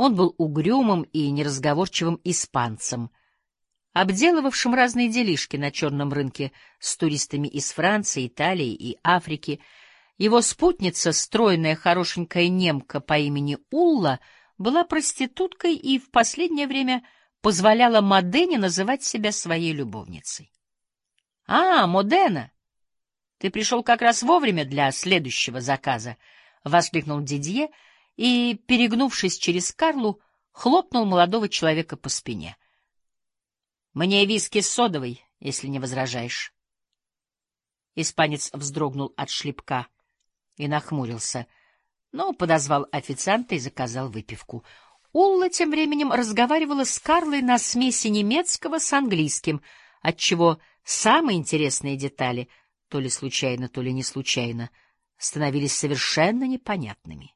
Он был угрюмым и неразговорчивым испанцем, обделывавшим разные делишки на черном рынке с туристами из Франции, Италии и Африки. Его спутница, стройная хорошенькая немка по имени Улла, была проституткой и в последнее время позволяла Модене называть себя своей любовницей. — А, Модена! Ты пришел как раз вовремя для следующего заказа, — воскликнул Дидье и, перегнувшись через Карлу, хлопнул молодого человека по спине. — Мне виски с содовой, если не возражаешь. Испанец вздрогнул от шлепка и нахмурился, но подозвал официанта и заказал выпивку. Улла тем временем разговаривала с Карлой на смеси немецкого с английским, отчего самые интересные детали, то ли случайно, то ли не случайно, становились совершенно непонятными.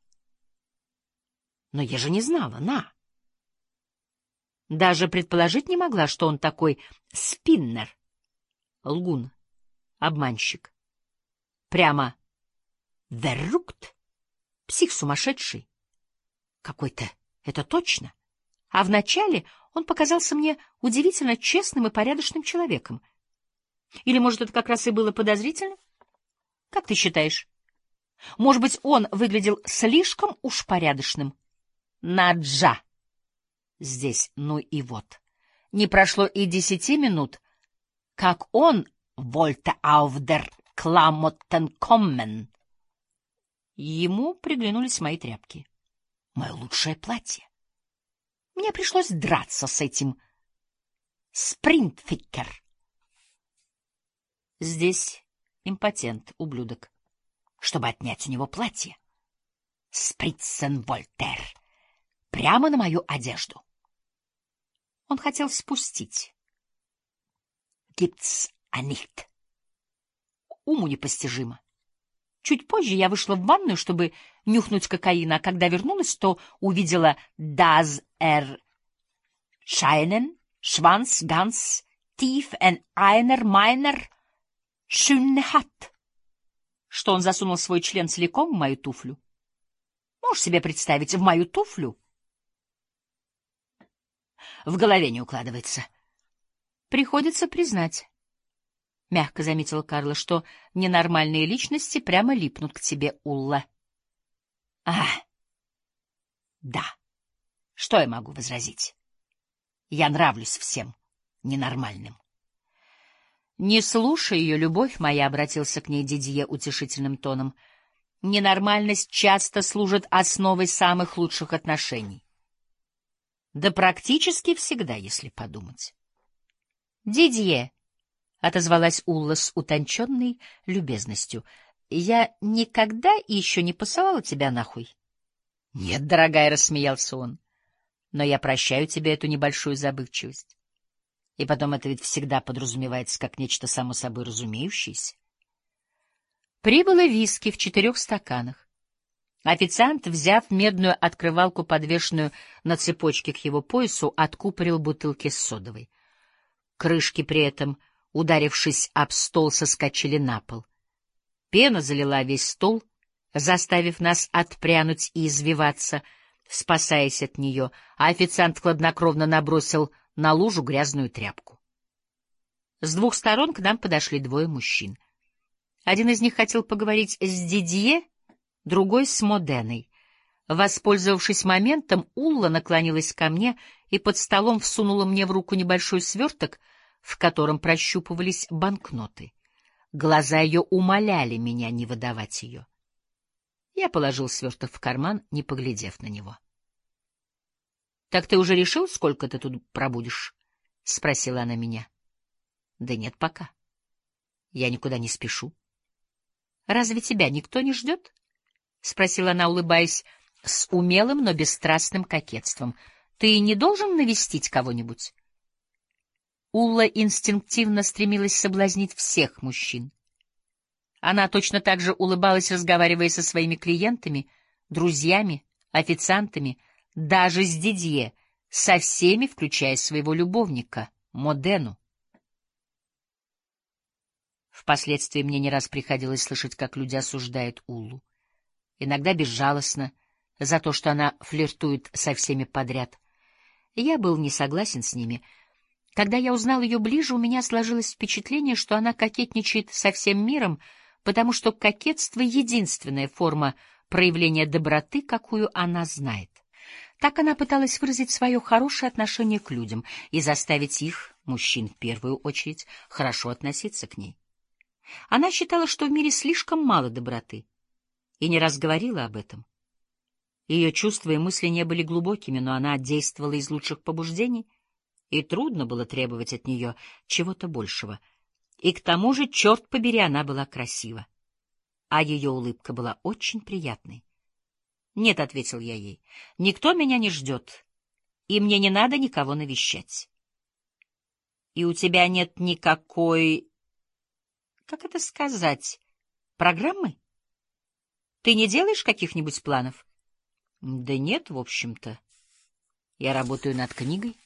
Но я же не знала, на. Даже предположить не могла, что он такой спиннер, лгун, обманщик. Прямо веррукт, псих сумасшедший. Какой-то это точно. А вначале он показался мне удивительно честным и порядочным человеком. Или, может, это как раз и было подозрительно? Как ты считаешь? Может быть, он выглядел слишком уж порядочным? Наджа! Здесь, ну и вот. Не прошло и десяти минут, как он «Вольте ауфдер Кламоттен коммен». Ему приглянулись мои тряпки мое лучшее платье. Мне пришлось драться с этим спринтфикер. Здесь импотент, ублюдок, чтобы отнять у него платье. Спритценвольтер. Прямо на мою одежду. Он хотел спустить. Гибт's анихт. Уму непостижимо. Чуть позже я вышла в ванную, чтобы нюхнуть кокаина, а когда вернулась, то увидела «Das er scheinen, Schwanz ganz tief in einer meiner schöne hat», что он засунул свой член целиком в мою туфлю. Можешь себе представить, в мою туфлю? В голове не укладывается. Приходится признать. — мягко заметила Карла, — что ненормальные личности прямо липнут к тебе, Улла. — А, да. Что я могу возразить? Я нравлюсь всем ненормальным. — Не слушай ее, любовь моя, — обратился к ней Дидье утешительным тоном. — Ненормальность часто служит основой самых лучших отношений. Да практически всегда, если подумать. — Дидье! отозвалась Улла с утонченной любезностью. — Я никогда еще не посылала тебя нахуй. — Нет, дорогая, — рассмеялся он, — но я прощаю тебе эту небольшую забывчивость. И потом это ведь всегда подразумевается как нечто само собой разумеющееся. Прибыло виски в четырех стаканах. Официант, взяв медную открывалку, подвешенную на цепочке к его поясу, откупорил бутылки с содовой. Крышки при этом — ударившись об стол, соскочили на пол. Пена залила весь стол, заставив нас отпрянуть и извиваться, спасаясь от нее, а официант хладнокровно набросил на лужу грязную тряпку. С двух сторон к нам подошли двое мужчин. Один из них хотел поговорить с Дидье, другой — с Моденой. Воспользовавшись моментом, Улла наклонилась ко мне и под столом всунула мне в руку небольшой сверток — в котором прощупывались банкноты. Глаза ее умоляли меня не выдавать ее. Я положил сверток в карман, не поглядев на него. — Так ты уже решил, сколько ты тут пробудешь? — спросила она меня. — Да нет пока. Я никуда не спешу. — Разве тебя никто не ждет? — спросила она, улыбаясь с умелым, но бесстрастным кокетством. — Ты не должен навестить кого-нибудь? Улла инстинктивно стремилась соблазнить всех мужчин. Она точно так же улыбалась, разговаривая со своими клиентами, друзьями, официантами, даже с Дидье, со всеми, включая своего любовника, Модену. Впоследствии мне не раз приходилось слышать, как люди осуждают Уллу. Иногда безжалостно, за то, что она флиртует со всеми подряд. Я был не согласен с ними. Когда я узнал ее ближе, у меня сложилось впечатление, что она кокетничает со всем миром, потому что кокетство — единственная форма проявления доброты, какую она знает. Так она пыталась выразить свое хорошее отношение к людям и заставить их, мужчин в первую очередь, хорошо относиться к ней. Она считала, что в мире слишком мало доброты, и не раз говорила об этом. Ее чувства и мысли не были глубокими, но она действовала из лучших побуждений, и трудно было требовать от нее чего-то большего. И к тому же, черт побери, она была красива, а ее улыбка была очень приятной. «Нет», — ответил я ей, — «никто меня не ждет, и мне не надо никого навещать». «И у тебя нет никакой...» «Как это сказать? Программы? Ты не делаешь каких-нибудь планов?» «Да нет, в общем-то. Я работаю над книгой».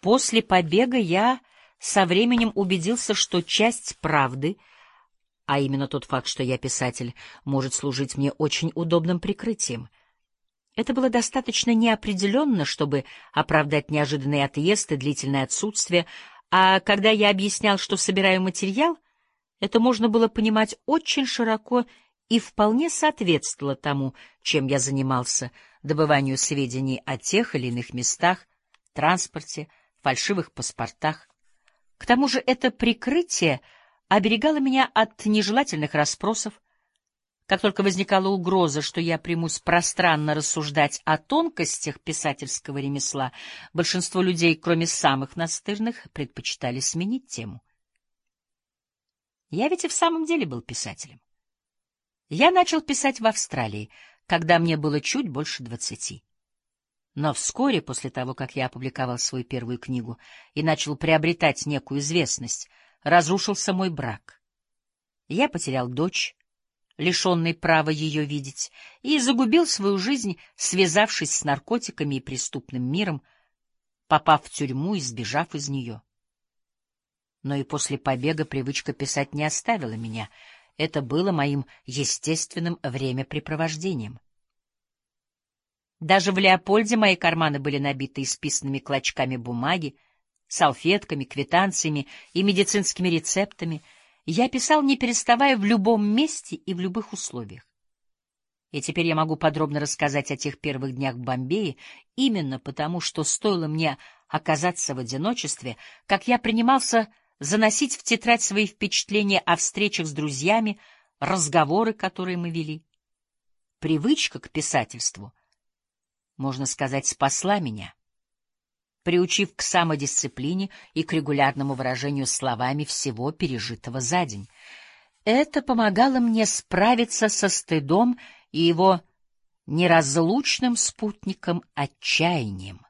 После побега я со временем убедился, что часть правды — а именно тот факт, что я писатель, может служить мне очень удобным прикрытием. Это было достаточно неопределенно, чтобы оправдать неожиданный отъезд и длительное отсутствие, а когда я объяснял, что собираю материал, это можно было понимать очень широко и вполне соответствовало тому, чем я занимался, добыванию сведений о тех или иных местах, транспорте, фальшивых паспортах. К тому же это прикрытие — оберегала меня от нежелательных расспросов. Как только возникала угроза, что я примусь пространно рассуждать о тонкостях писательского ремесла, большинство людей, кроме самых настырных, предпочитали сменить тему. Я ведь и в самом деле был писателем. Я начал писать в Австралии, когда мне было чуть больше двадцати. Но вскоре после того, как я опубликовал свою первую книгу и начал приобретать некую известность — разрушился мой брак. Я потерял дочь, лишенный права ее видеть, и загубил свою жизнь, связавшись с наркотиками и преступным миром, попав в тюрьму и сбежав из нее. Но и после побега привычка писать не оставила меня. Это было моим естественным времяпрепровождением. Даже в Леопольде мои карманы были набиты исписанными клочками бумаги, салфетками, квитанциями и медицинскими рецептами, я писал, не переставая, в любом месте и в любых условиях. И теперь я могу подробно рассказать о тех первых днях в Бомбее, именно потому, что стоило мне оказаться в одиночестве, как я принимался заносить в тетрадь свои впечатления о встречах с друзьями, разговоры, которые мы вели. Привычка к писательству, можно сказать, спасла меня приучив к самодисциплине и к регулярному выражению словами всего пережитого за день. Это помогало мне справиться со стыдом и его неразлучным спутником отчаянием.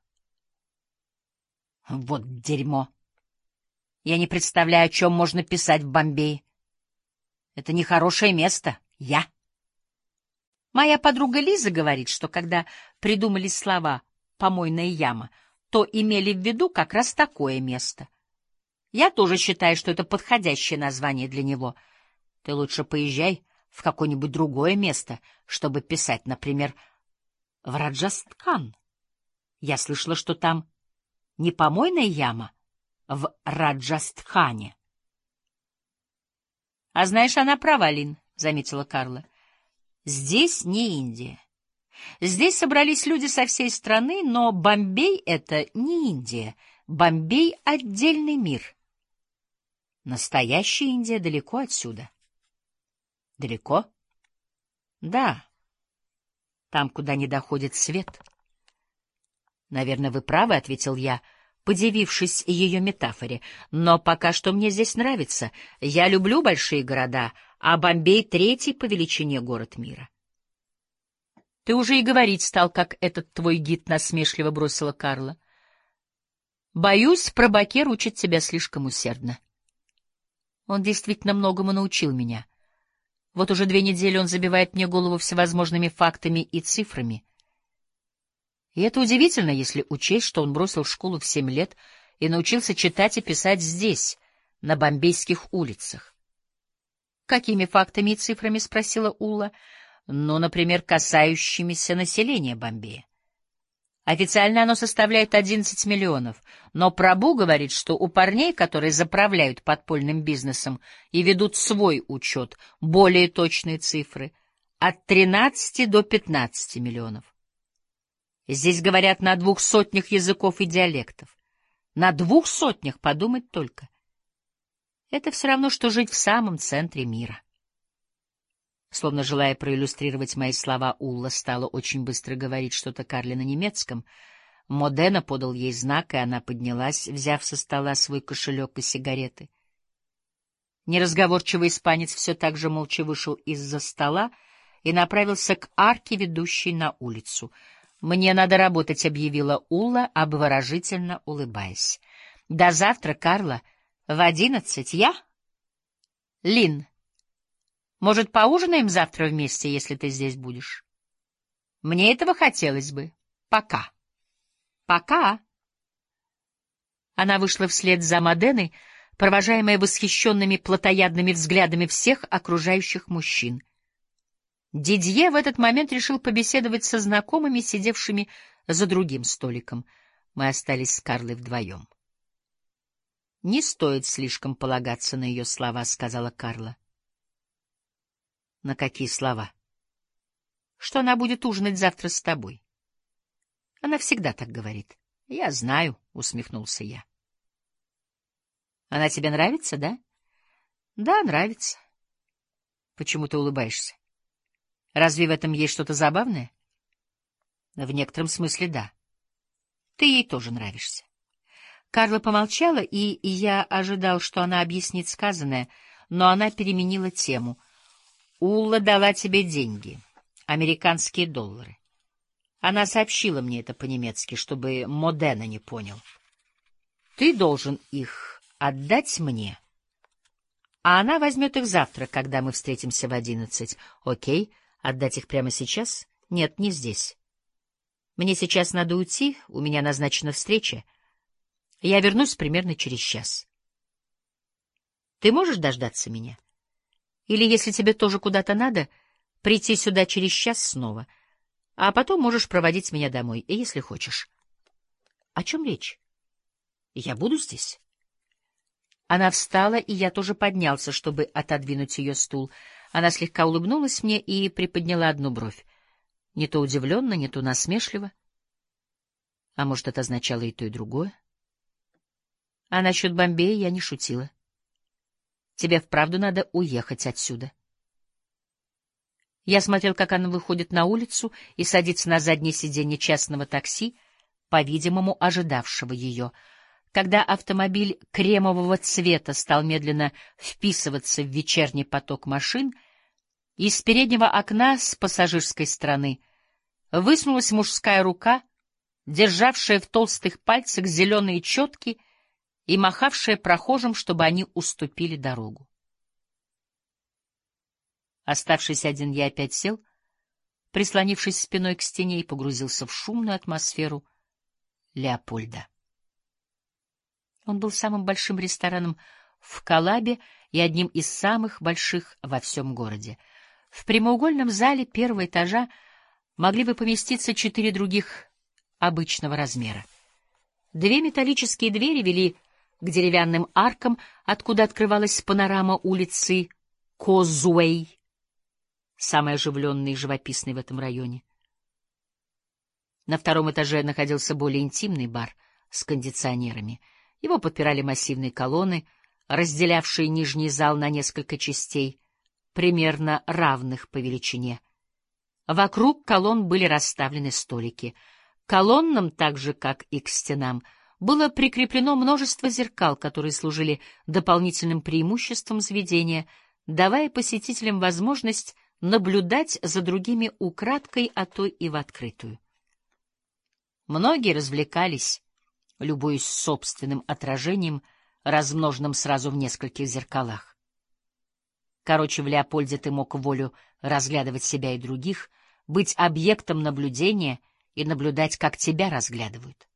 Вот дерьмо! Я не представляю, о чем можно писать в Бомбее. Это нехорошее место. Я. Моя подруга Лиза говорит, что когда придумали слова «помойная яма», то имели в виду как раз такое место. Я тоже считаю, что это подходящее название для него. Ты лучше поезжай в какое-нибудь другое место, чтобы писать, например, в Раджастхан. Я слышала, что там не помойная яма в Раджастхане. — А знаешь, она права, Лин, — заметила Карла. — Здесь не Индия. Здесь собрались люди со всей страны, но Бомбей — это не Индия. Бомбей — отдельный мир. Настоящая Индия далеко отсюда. Далеко? Да. Там, куда не доходит свет. Наверное, вы правы, — ответил я, подивившись ее метафоре. Но пока что мне здесь нравится. Я люблю большие города, а Бомбей — третий по величине город мира. Ты уже и говорить стал, как этот твой гид насмешливо бросила Карла. Боюсь, пробакер учит тебя слишком усердно. Он действительно многому научил меня. Вот уже две недели он забивает мне голову всевозможными фактами и цифрами. И это удивительно, если учесть, что он бросил школу в семь лет и научился читать и писать здесь, на бомбейских улицах. — Какими фактами и цифрами? — спросила Ула. ну, например, касающимися населения Бомбея. Официально оно составляет 11 миллионов, но Прабу говорит, что у парней, которые заправляют подпольным бизнесом и ведут свой учет, более точные цифры — от 13 до 15 миллионов. Здесь говорят на двух сотнях языков и диалектов. На двух сотнях подумать только. Это все равно, что жить в самом центре мира. Словно желая проиллюстрировать мои слова, Улла стала очень быстро говорить что-то Карле на немецком. Модена подал ей знак, и она поднялась, взяв со стола свой кошелек и сигареты. Неразговорчивый испанец все так же молча вышел из-за стола и направился к арке, ведущей на улицу. «Мне надо работать», — объявила Улла, обворожительно улыбаясь. «До завтра, Карла. В одиннадцать. Я?» «Лин». Может, поужинаем завтра вместе, если ты здесь будешь? Мне этого хотелось бы. Пока. Пока. Она вышла вслед за Моденой, провожаемая восхищенными плотоядными взглядами всех окружающих мужчин. Дидье в этот момент решил побеседовать со знакомыми, сидевшими за другим столиком. Мы остались с Карлой вдвоем. — Не стоит слишком полагаться на ее слова, — сказала Карла. На какие слова? Что она будет ужинать завтра с тобой. Она всегда так говорит. Я знаю, усмехнулся я. Она тебе нравится, да? Да, нравится. Почему ты улыбаешься? Разве в этом есть что-то забавное? В некотором смысле да. Ты ей тоже нравишься. Карла помолчала, и я ожидал, что она объяснит сказанное, но она переменила тему — Улла дала тебе деньги, американские доллары. Она сообщила мне это по-немецки, чтобы Модена не понял. Ты должен их отдать мне, а она возьмет их завтра, когда мы встретимся в одиннадцать. Окей, отдать их прямо сейчас? Нет, не здесь. Мне сейчас надо уйти, у меня назначена встреча. Я вернусь примерно через час. Ты можешь дождаться меня? — или, если тебе тоже куда-то надо, прийти сюда через час снова, а потом можешь проводить меня домой, если хочешь. О чем речь? Я буду здесь. Она встала, и я тоже поднялся, чтобы отодвинуть ее стул. Она слегка улыбнулась мне и приподняла одну бровь. Не то удивленно, не то насмешливо. А может, это означало и то, и другое? А насчет Бомбея я не шутила. Тебе вправду надо уехать отсюда. Я смотрел, как она выходит на улицу и садится на заднее сиденье частного такси, по-видимому, ожидавшего ее. Когда автомобиль кремового цвета стал медленно вписываться в вечерний поток машин, из переднего окна с пассажирской стороны высунулась мужская рука, державшая в толстых пальцах зеленые четки и махавшая прохожим, чтобы они уступили дорогу. Оставшись один, я опять сел, прислонившись спиной к стене, и погрузился в шумную атмосферу Леопольда. Он был самым большим рестораном в Калабе и одним из самых больших во всем городе. В прямоугольном зале первого этажа могли бы поместиться четыре других обычного размера. Две металлические двери вели к деревянным аркам, откуда открывалась панорама улицы Козуэй, самый оживленный и живописный в этом районе. На втором этаже находился более интимный бар с кондиционерами. Его подпирали массивные колонны, разделявшие нижний зал на несколько частей, примерно равных по величине. Вокруг колонн были расставлены столики. Колоннам, так же как и к стенам, — было прикреплено множество зеркал, которые служили дополнительным преимуществом заведения, давая посетителям возможность наблюдать за другими украдкой, а то и в открытую. Многие развлекались, любуясь собственным отражением, размноженным сразу в нескольких зеркалах. Короче, в Леопольде ты мог волю разглядывать себя и других, быть объектом наблюдения и наблюдать, как тебя разглядывают.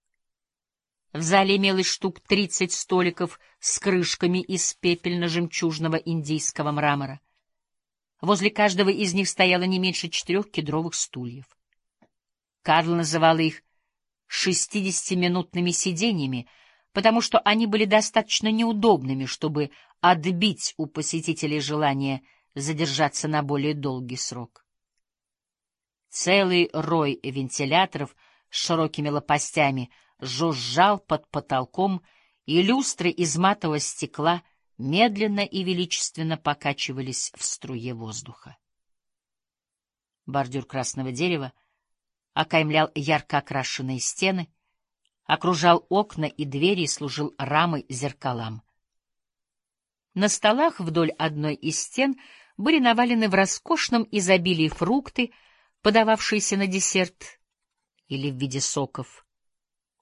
В зале имелось штук тридцать столиков с крышками из пепельно-жемчужного индийского мрамора. Возле каждого из них стояло не меньше четырех кедровых стульев. Карл называл их шестидесятиминутными сиденьями, потому что они были достаточно неудобными, чтобы отбить у посетителей желание задержаться на более долгий срок. Целый рой вентиляторов с широкими лопастями жужжал под потолком, и люстры из матового стекла медленно и величественно покачивались в струе воздуха. Бордюр красного дерева окаймлял ярко окрашенные стены, окружал окна и двери и служил рамой зеркалам. На столах вдоль одной из стен были навалены в роскошном изобилии фрукты, подававшиеся на десерт или в виде соков.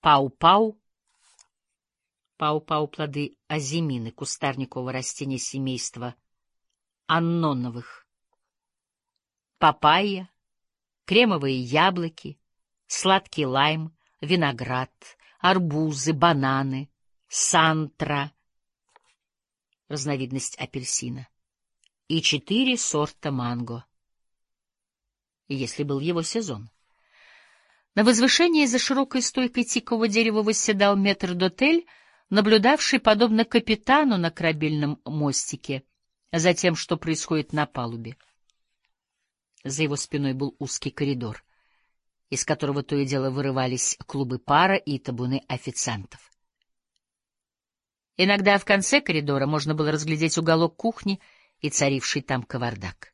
Пау-пау, Пау-пау — плоды азимины, кустарникового растения семейства анноновых. Папайя, кремовые яблоки, сладкий лайм, виноград, арбузы, бананы, сантра, разновидность апельсина, и четыре сорта манго, если был его сезон. На возвышении за широкой стойкой тикового дерева восседал метр-дотель — наблюдавший, подобно капитану на корабельном мостике, за тем, что происходит на палубе. За его спиной был узкий коридор, из которого то и дело вырывались клубы пара и табуны официантов. Иногда в конце коридора можно было разглядеть уголок кухни и царивший там кавардак.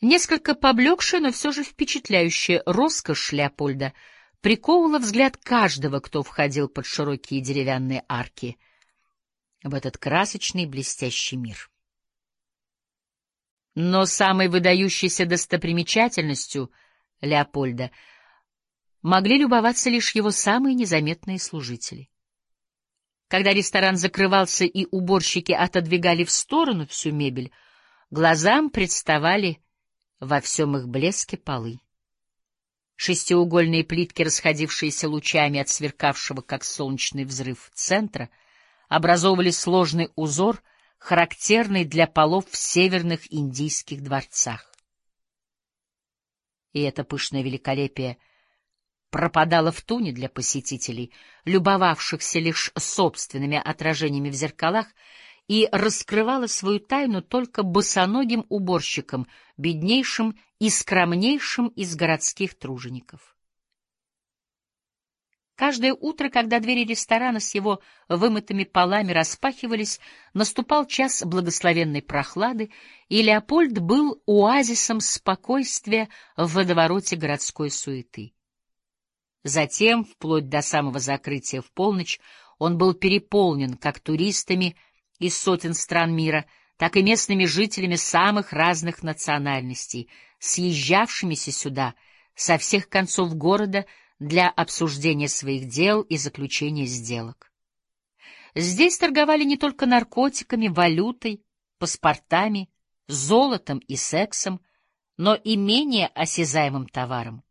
Несколько поблекшая, но все же впечатляющая роскошь Леопольда — приковывала взгляд каждого, кто входил под широкие деревянные арки в этот красочный блестящий мир. Но самой выдающейся достопримечательностью Леопольда могли любоваться лишь его самые незаметные служители. Когда ресторан закрывался и уборщики отодвигали в сторону всю мебель, глазам представали во всем их блеске полы. Шестиугольные плитки, расходившиеся лучами от сверкавшего, как солнечный взрыв, центра, образовывали сложный узор, характерный для полов в северных индийских дворцах. И это пышное великолепие пропадало в туне для посетителей, любовавшихся лишь собственными отражениями в зеркалах, и раскрывала свою тайну только босоногим уборщикам, беднейшим и скромнейшим из городских тружеников. Каждое утро, когда двери ресторана с его вымытыми полами распахивались, наступал час благословенной прохлады, и Леопольд был оазисом спокойствия в водовороте городской суеты. Затем, вплоть до самого закрытия в полночь, он был переполнен как туристами, из сотен стран мира, так и местными жителями самых разных национальностей, съезжавшимися сюда со всех концов города для обсуждения своих дел и заключения сделок. Здесь торговали не только наркотиками, валютой, паспортами, золотом и сексом, но и менее осязаемым товаром,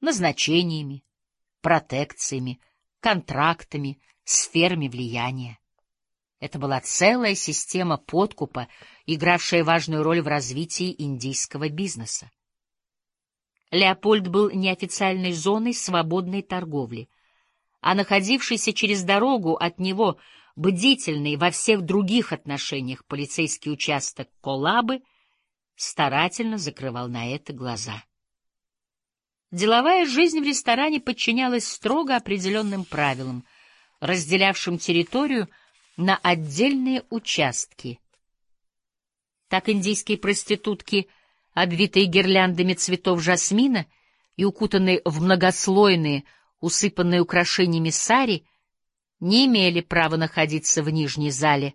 назначениями, протекциями, контрактами, сферами влияния. Это была целая система подкупа, игравшая важную роль в развитии индийского бизнеса. Леопольд был неофициальной зоной свободной торговли, а находившийся через дорогу от него бдительный во всех других отношениях полицейский участок Колабы старательно закрывал на это глаза. Деловая жизнь в ресторане подчинялась строго определенным правилам, разделявшим территорию — на отдельные участки. Так индийские проститутки, обвитые гирляндами цветов жасмина и укутанные в многослойные, усыпанные украшениями сари, не имели права находиться в нижней зале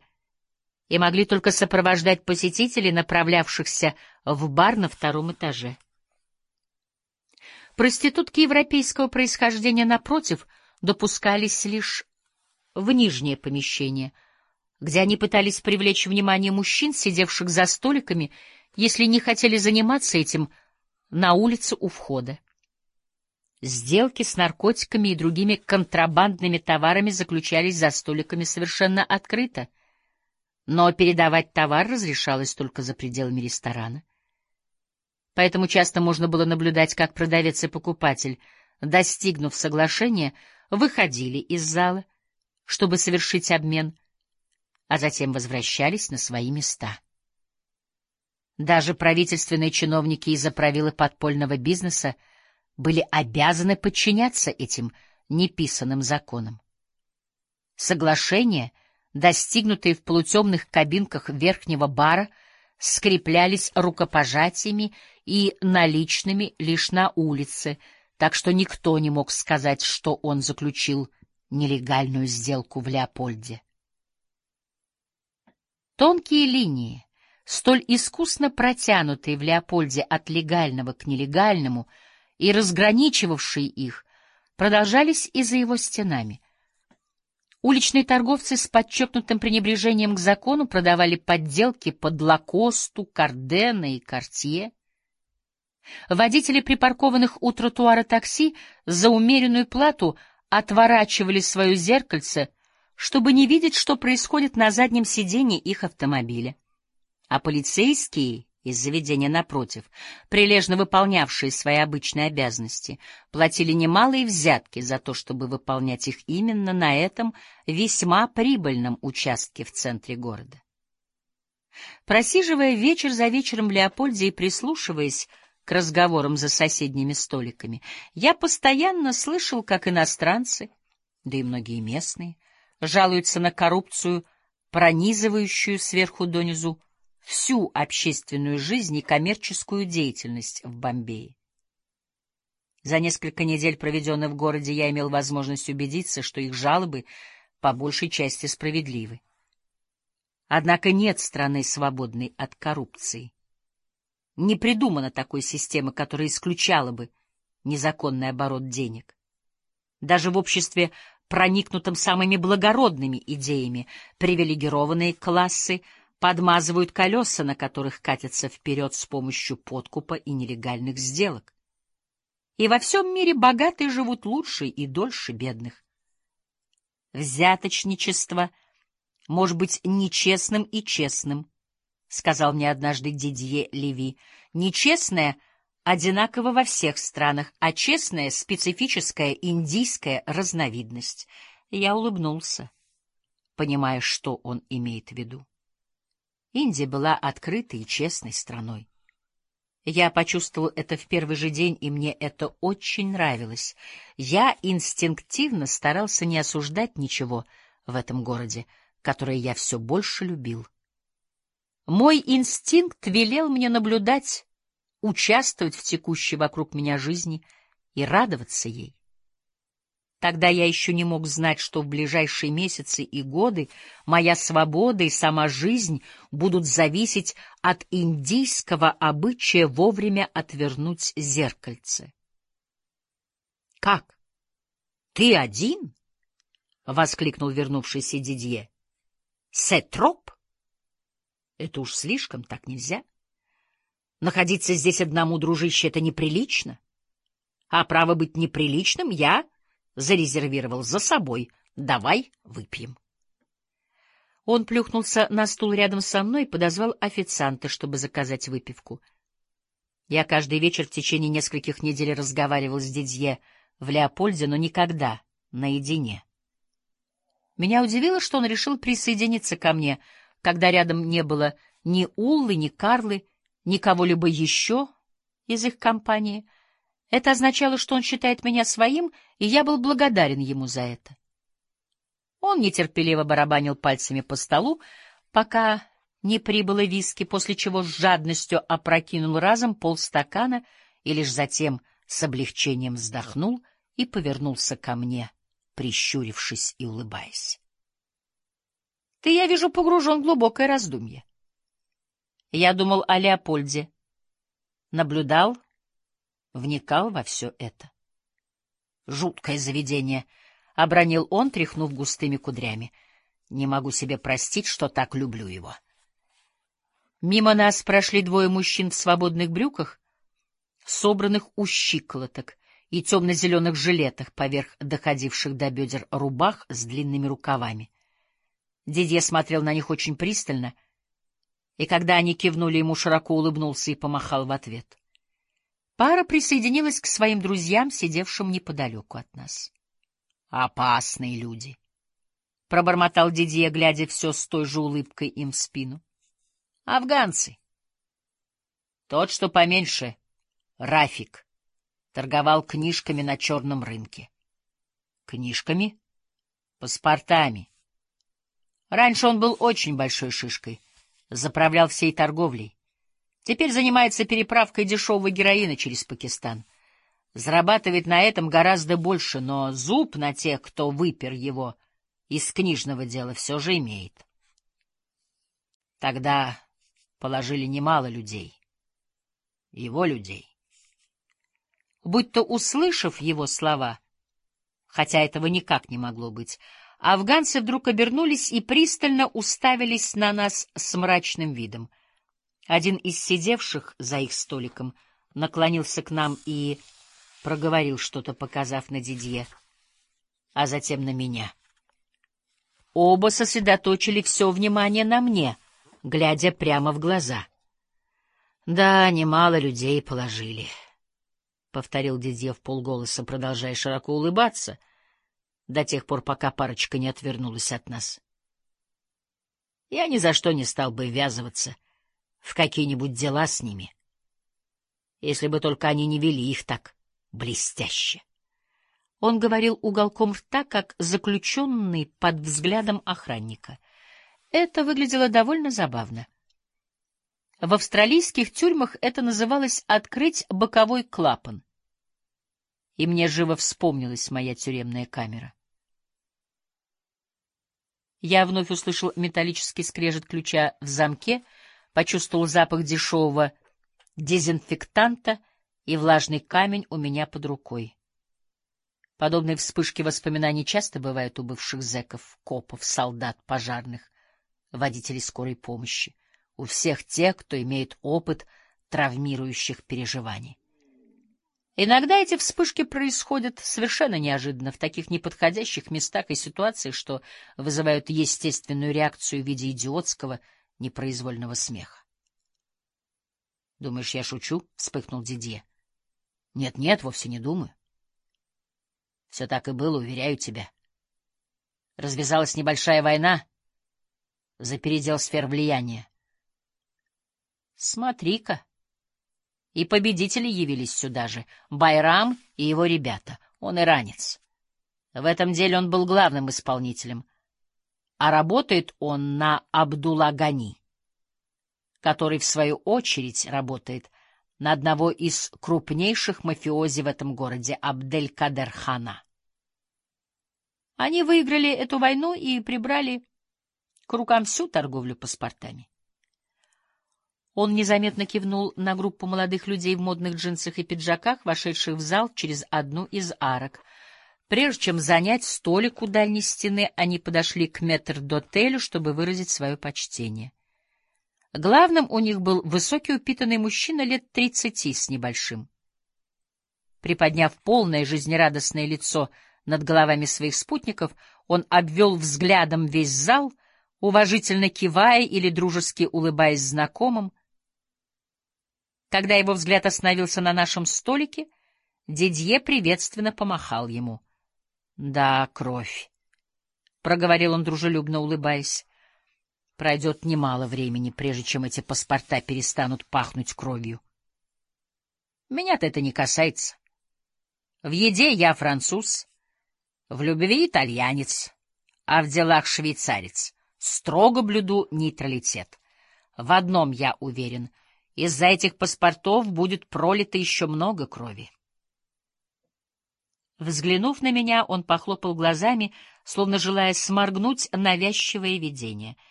и могли только сопровождать посетителей, направлявшихся в бар на втором этаже. Проститутки европейского происхождения, напротив, допускались лишь в нижнее помещение, где они пытались привлечь внимание мужчин, сидевших за столиками, если не хотели заниматься этим на улице у входа. Сделки с наркотиками и другими контрабандными товарами заключались за столиками совершенно открыто. но передавать товар разрешалось только за пределами ресторана. Поэтому часто можно было наблюдать, как продавец и покупатель, достигнув соглашения, выходили из зала, чтобы совершить обмен, а затем возвращались на свои места. Даже правительственные чиновники из-за правил подпольного бизнеса были обязаны подчиняться этим неписанным законам. Соглашения, достигнутые в полутемных кабинках верхнего бара, скреплялись рукопожатиями и наличными лишь на улице, так что никто не мог сказать, что он заключил нелегальную сделку в Леопольде. Тонкие линии, столь искусно протянутые в Леопольде от легального к нелегальному и разграничивавшие их, продолжались и за его стенами. Уличные торговцы с подчеркнутым пренебрежением к закону продавали подделки под Лакосту, Кардена и Картье. Водители припаркованных у тротуара такси за умеренную плату отворачивали свое зеркальце, чтобы не видеть, что происходит на заднем сиденье их автомобиля а полицейские из заведения напротив, прилежно выполнявшие свои обычные обязанности, платили немалые взятки за то, чтобы выполнять их именно на этом весьма прибыльном участке в центре города. Просиживая вечер за вечером в Леопольде и прислушиваясь к разговорам за соседними столиками, я постоянно слышал, как иностранцы, да и многие местные, жалуются на коррупцию, пронизывающую сверху донизу всю общественную жизнь и коммерческую деятельность в Бомбее. За несколько недель, проведенных в городе, я имел возможность убедиться, что их жалобы по большей части справедливы. Однако нет страны, свободной от коррупции. Не придумана такой системы, которая исключала бы незаконный оборот денег. Даже в обществе, проникнутом самыми благородными идеями, привилегированные классы — подмазывают колеса, на которых катятся вперед с помощью подкупа и нелегальных сделок. И во всем мире богатые живут лучше и дольше бедных. Взяточничество может быть нечестным и честным, — сказал мне однажды Дидье Леви. Нечестное одинаково во всех странах, а честная — специфическая индийская разновидность. Я улыбнулся, понимая, что он имеет в виду. Индия была открытой и честной страной. Я почувствовал это в первый же день, и мне это очень нравилось. Я инстинктивно старался не осуждать ничего в этом городе, которое я все больше любил. Мой инстинкт велел мне наблюдать, участвовать в текущей вокруг меня жизни и радоваться ей. Тогда я еще не мог знать, что в ближайшие месяцы и годы моя свобода и сама жизнь будут зависеть от индийского обычая вовремя отвернуть зеркальце. — Как? Ты один? — воскликнул вернувшийся Дидье. — Сетроп? Это уж слишком, так нельзя. Находиться здесь одному, дружище, это неприлично. А право быть неприличным я зарезервировал за собой. Давай выпьем. Он плюхнулся на стул рядом со мной и подозвал официанта, чтобы заказать выпивку. Я каждый вечер в течение нескольких недель разговаривал с Дидье в Леопольде, но никогда наедине. Меня удивило, что он решил присоединиться ко мне, когда рядом не было ни Уллы, ни Карлы, ни кого-либо еще из их компании — это означало, что он считает меня своим, и я был благодарен ему за это. Он нетерпеливо барабанил пальцами по столу, пока не прибыло виски, после чего с жадностью опрокинул разом полстакана и лишь затем с облегчением вздохнул и повернулся ко мне, прищурившись и улыбаясь. — Ты, я вижу, погружен в глубокое раздумье. Я думал о Леопольде, наблюдал вникал во все это. Жуткое заведение, — обронил он, тряхнув густыми кудрями. Не могу себе простить, что так люблю его. Мимо нас прошли двое мужчин в свободных брюках, собранных у щиколоток, и темно-зеленых жилетах поверх доходивших до бедер рубах с длинными рукавами. Дидье смотрел на них очень пристально, и когда они кивнули, ему широко улыбнулся и помахал в ответ. Пара присоединилась к своим друзьям, сидевшим неподалеку от нас. Опасные люди, — пробормотал Дидье, глядя все с той же улыбкой им в спину. — Афганцы. Тот, что поменьше, Рафик, торговал книжками на черном рынке. Книжками? Паспортами. Раньше он был очень большой шишкой, заправлял всей торговлей. Теперь занимается переправкой дешевого героина через Пакистан — Зарабатывает на этом гораздо больше, но зуб на тех, кто выпер его из книжного дела, все же имеет. Тогда положили немало людей. Его людей. Будь-то услышав его слова, хотя этого никак не могло быть, афганцы вдруг обернулись и пристально уставились на нас с мрачным видом. Один из сидевших за их столиком наклонился к нам и проговорил что-то, показав на Дидье, а затем на меня. Оба сосредоточили все внимание на мне, глядя прямо в глаза. Да, немало людей положили, — повторил Дидье в полголоса, продолжая широко улыбаться, до тех пор, пока парочка не отвернулась от нас. Я ни за что не стал бы ввязываться в какие-нибудь дела с ними, если бы только они не вели их так блестяще. Он говорил уголком рта, как заключенный под взглядом охранника. Это выглядело довольно забавно. В австралийских тюрьмах это называлось «открыть боковой клапан». И мне живо вспомнилась моя тюремная камера. Я вновь услышал металлический скрежет ключа в замке, почувствовал запах дешевого дезинфектанта — и влажный камень у меня под рукой. Подобные вспышки воспоминаний часто бывают у бывших зэков, копов, солдат, пожарных, водителей скорой помощи, у всех тех, кто имеет опыт травмирующих переживаний. Иногда эти вспышки происходят совершенно неожиданно в таких неподходящих местах и ситуациях, что вызывают естественную реакцию в виде идиотского, непроизвольного смеха. — Думаешь, я шучу? — вспыхнул Дидье. Нет-нет, вовсе не думаю. Все так и было, уверяю тебя. Развязалась небольшая война за передел сфер влияния. Смотри-ка. И победители явились сюда же. Байрам и его ребята. Он иранец. В этом деле он был главным исполнителем. А работает он на Абдулла Гани, который, в свою очередь, работает на одного из крупнейших мафиози в этом городе, Абдель-Кадер-хана. Они выиграли эту войну и прибрали к рукам всю торговлю паспортами. Он незаметно кивнул на группу молодых людей в модных джинсах и пиджаках, вошедших в зал через одну из арок. Прежде чем занять столик у дальней стены, они подошли к метрдотелю, чтобы выразить свое почтение. Главным у них был высокий упитанный мужчина лет тридцати с небольшим. Приподняв полное жизнерадостное лицо над головами своих спутников, он обвел взглядом весь зал, уважительно кивая или дружески улыбаясь знакомым. Когда его взгляд остановился на нашем столике, Дидье приветственно помахал ему. — Да, кровь, — проговорил он дружелюбно улыбаясь. Пройдет немало времени, прежде чем эти паспорта перестанут пахнуть кровью. Меня-то это не касается. В еде я француз, в любви итальянец, а в делах швейцарец. Строго блюду нейтралитет. В одном я уверен — из-за этих паспортов будет пролито еще много крови. Взглянув на меня, он похлопал глазами, словно желая сморгнуть навязчивое видение —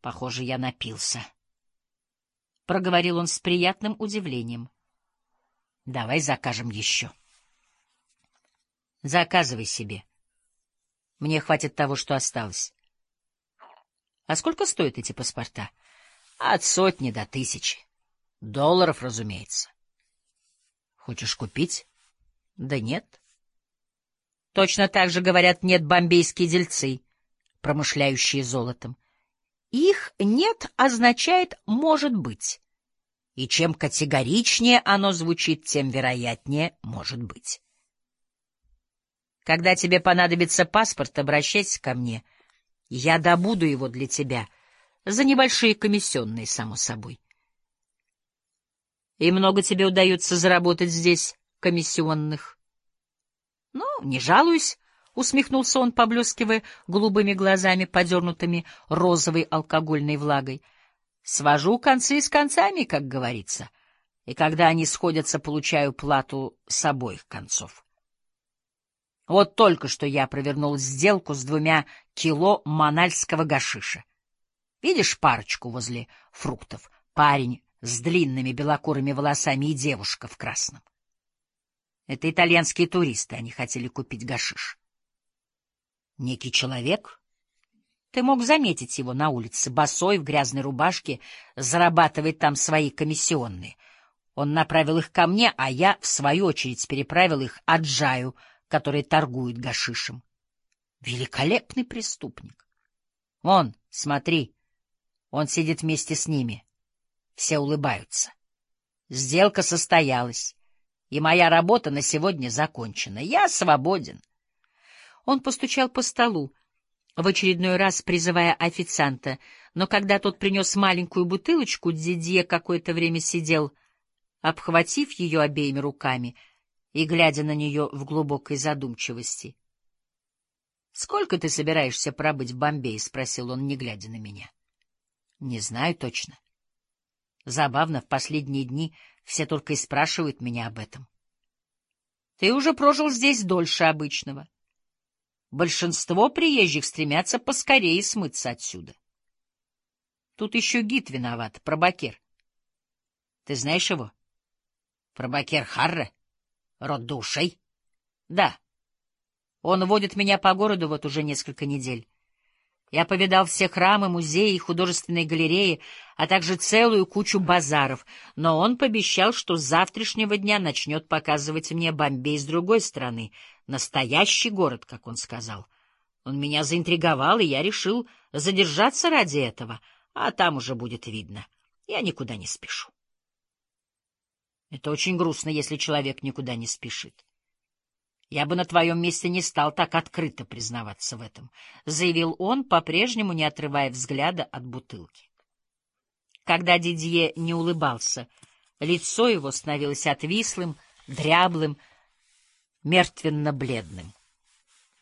Похоже, я напился. Проговорил он с приятным удивлением. Давай закажем еще. Заказывай себе. Мне хватит того, что осталось. А сколько стоят эти паспорта? От сотни до тысячи. Долларов, разумеется. Хочешь купить? Да нет. Точно так же говорят «нет бомбейские дельцы», промышляющие золотом. Их «нет» означает «может быть». И чем категоричнее оно звучит, тем вероятнее «может быть». Когда тебе понадобится паспорт, обращайся ко мне. Я добуду его для тебя. За небольшие комиссионные, само собой. И много тебе удается заработать здесь комиссионных? Ну, не жалуюсь, — усмехнулся он, поблескивая голубыми глазами, подернутыми розовой алкогольной влагой. Свожу концы с концами, как говорится, и когда они сходятся, получаю плату с обоих концов. Вот только что я провернул сделку с двумя кило манальского гашиша. Видишь парочку возле фруктов? Парень с длинными белокурыми волосами и девушка в красном. Это итальянские туристы, они хотели купить гашиш. Некий человек, ты мог заметить его на улице, босой, в грязной рубашке, зарабатывает там свои комиссионные. Он направил их ко мне, а я, в свою очередь, переправил их Аджаю — которые торгуют гашишем. Великолепный преступник. Вон, смотри, он сидит вместе с ними. Все улыбаются. Сделка состоялась, и моя работа на сегодня закончена. Я свободен. Он постучал по столу, в очередной раз призывая официанта, но когда тот принес маленькую бутылочку, Дидье какое-то время сидел, обхватив ее обеими руками — и глядя на нее в глубокой задумчивости. — Сколько ты собираешься пробыть в Бомбее? — спросил он, не глядя на меня. — Не знаю точно. Забавно, в последние дни все только и спрашивают меня об этом. Ты уже прожил здесь дольше обычного. Большинство приезжих стремятся поскорее смыться отсюда. Тут еще гид виноват, пробакер. Ты знаешь его? Пробакер Харра? Род душей? Да. Он водит меня по городу вот уже несколько недель. Я повидал все храмы, музеи и художественные галереи, а также целую кучу базаров, но он пообещал, что с завтрашнего дня начнет показывать мне Бомбей с другой стороны, настоящий город, как он сказал. Он меня заинтриговал, и я решил задержаться ради этого, а там уже будет видно. Я никуда не спешу. Это очень грустно, если человек никуда не спешит. Я бы на твоем месте не стал так открыто признаваться в этом, — заявил он, по-прежнему не отрывая взгляда от бутылки. Когда Дидье не улыбался, лицо его становилось отвислым, дряблым, мертвенно-бледным.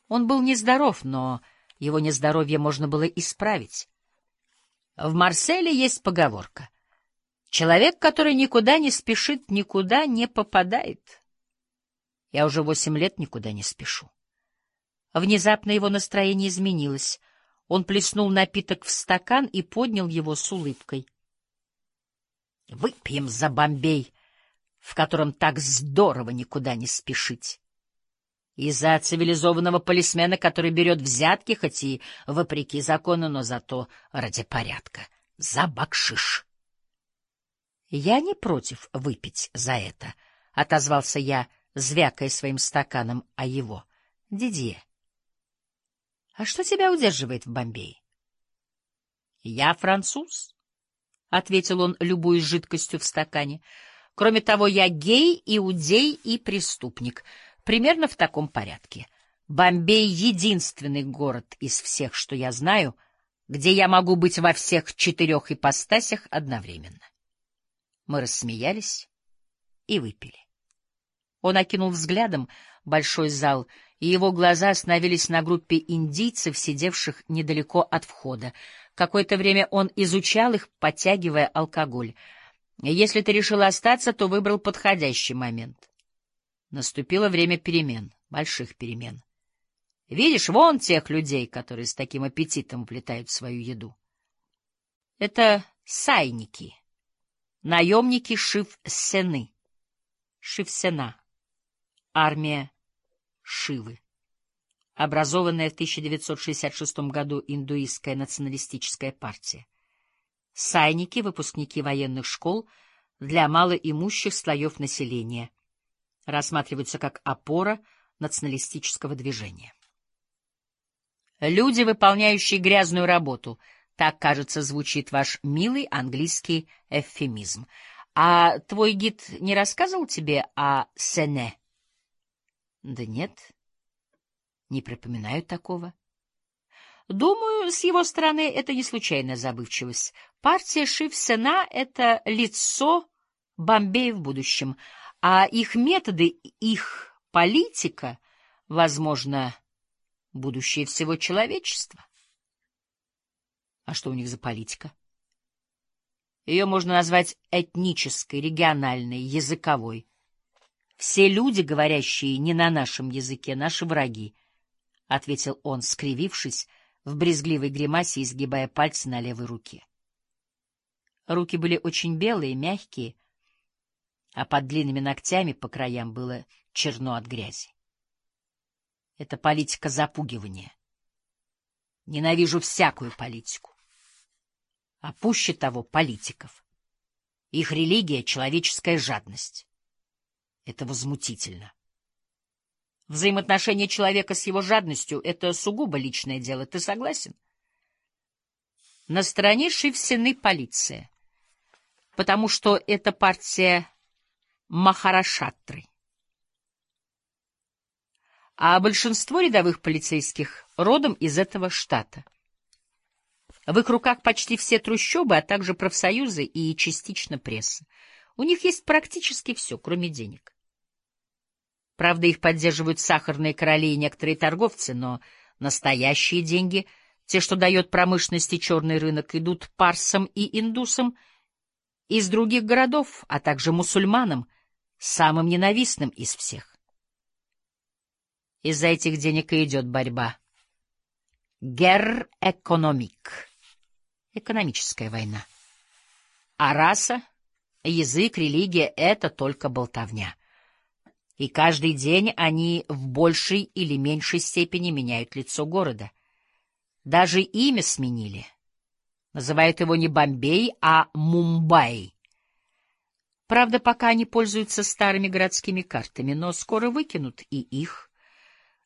Он был нездоров, но его нездоровье можно было исправить. В Марселе есть поговорка Человек, который никуда не спешит, никуда не попадает. Я уже восемь лет никуда не спешу. Внезапно его настроение изменилось. Он плеснул напиток в стакан и поднял его с улыбкой. — Выпьем за Бомбей, в котором так здорово никуда не спешить. И за цивилизованного полисмена, который берет взятки, хоть и вопреки закону, но зато ради порядка. За бакшиш. Я не против выпить за это, — отозвался я, звякая своим стаканом о его. — Дидье, а что тебя удерживает в Бомбее? — Я француз, — ответил он, любуясь жидкостью в стакане. — Кроме того, я гей, иудей и преступник. Примерно в таком порядке. Бомбей — единственный город из всех, что я знаю, где я могу быть во всех четырех ипостасях одновременно. Мы рассмеялись и выпили. Он окинул взглядом большой зал, и его глаза остановились на группе индийцев, сидевших недалеко от входа. Какое-то время он изучал их, подтягивая алкоголь. Если ты решил остаться, то выбрал подходящий момент. Наступило время перемен, больших перемен. Видишь, вон тех людей, которые с таким аппетитом вплетают в свою еду. Это сайники Наемники Шив-Сены. Шив-Сена. Армия Шивы. Образованная в 1966 году индуистская националистическая партия. Сайники, выпускники военных школ для малоимущих слоев населения. Рассматриваются как опора националистического движения. Люди, выполняющие грязную работу. Так, кажется, звучит ваш милый английский эвфемизм. А твой гид не рассказывал тебе о Сене? Да нет, не припоминаю такого. Думаю, с его стороны это не случайная забывчивость. Партия Шив-Сена — это лицо Бомбея в будущем, а их методы, их политика, возможно, будущее всего человечества. А что у них за политика? Ее можно назвать этнической, региональной, языковой. Все люди, говорящие не на нашем языке, наши враги, — ответил он, скривившись в брезгливой гримасе, изгибая пальцы на левой руке. Руки были очень белые, мягкие, а под длинными ногтями по краям было черно от грязи. Это политика запугивания. Ненавижу всякую политику. А пуще того политиков. Их религия — человеческая жадность. Это возмутительно. Взаимоотношения человека с его жадностью — это сугубо личное дело. Ты согласен? На стороне Шивсены полиция, потому что это партия Махарашатры а большинство рядовых полицейских родом из этого штата. В их руках почти все трущобы, а также профсоюзы и частично пресса. У них есть практически все, кроме денег. Правда, их поддерживают сахарные короли и некоторые торговцы, но настоящие деньги, те, что дает промышленность и черный рынок, идут парсам и индусам из других городов, а также мусульманам, самым ненавистным из всех. Из-за этих денег и идет борьба. Гер-экономик. Экономическая война. А раса, язык, религия — это только болтовня. И каждый день они в большей или меньшей степени меняют лицо города. Даже имя сменили. Называют его не Бомбей, а Мумбай. Правда, пока они пользуются старыми городскими картами, но скоро выкинут и их.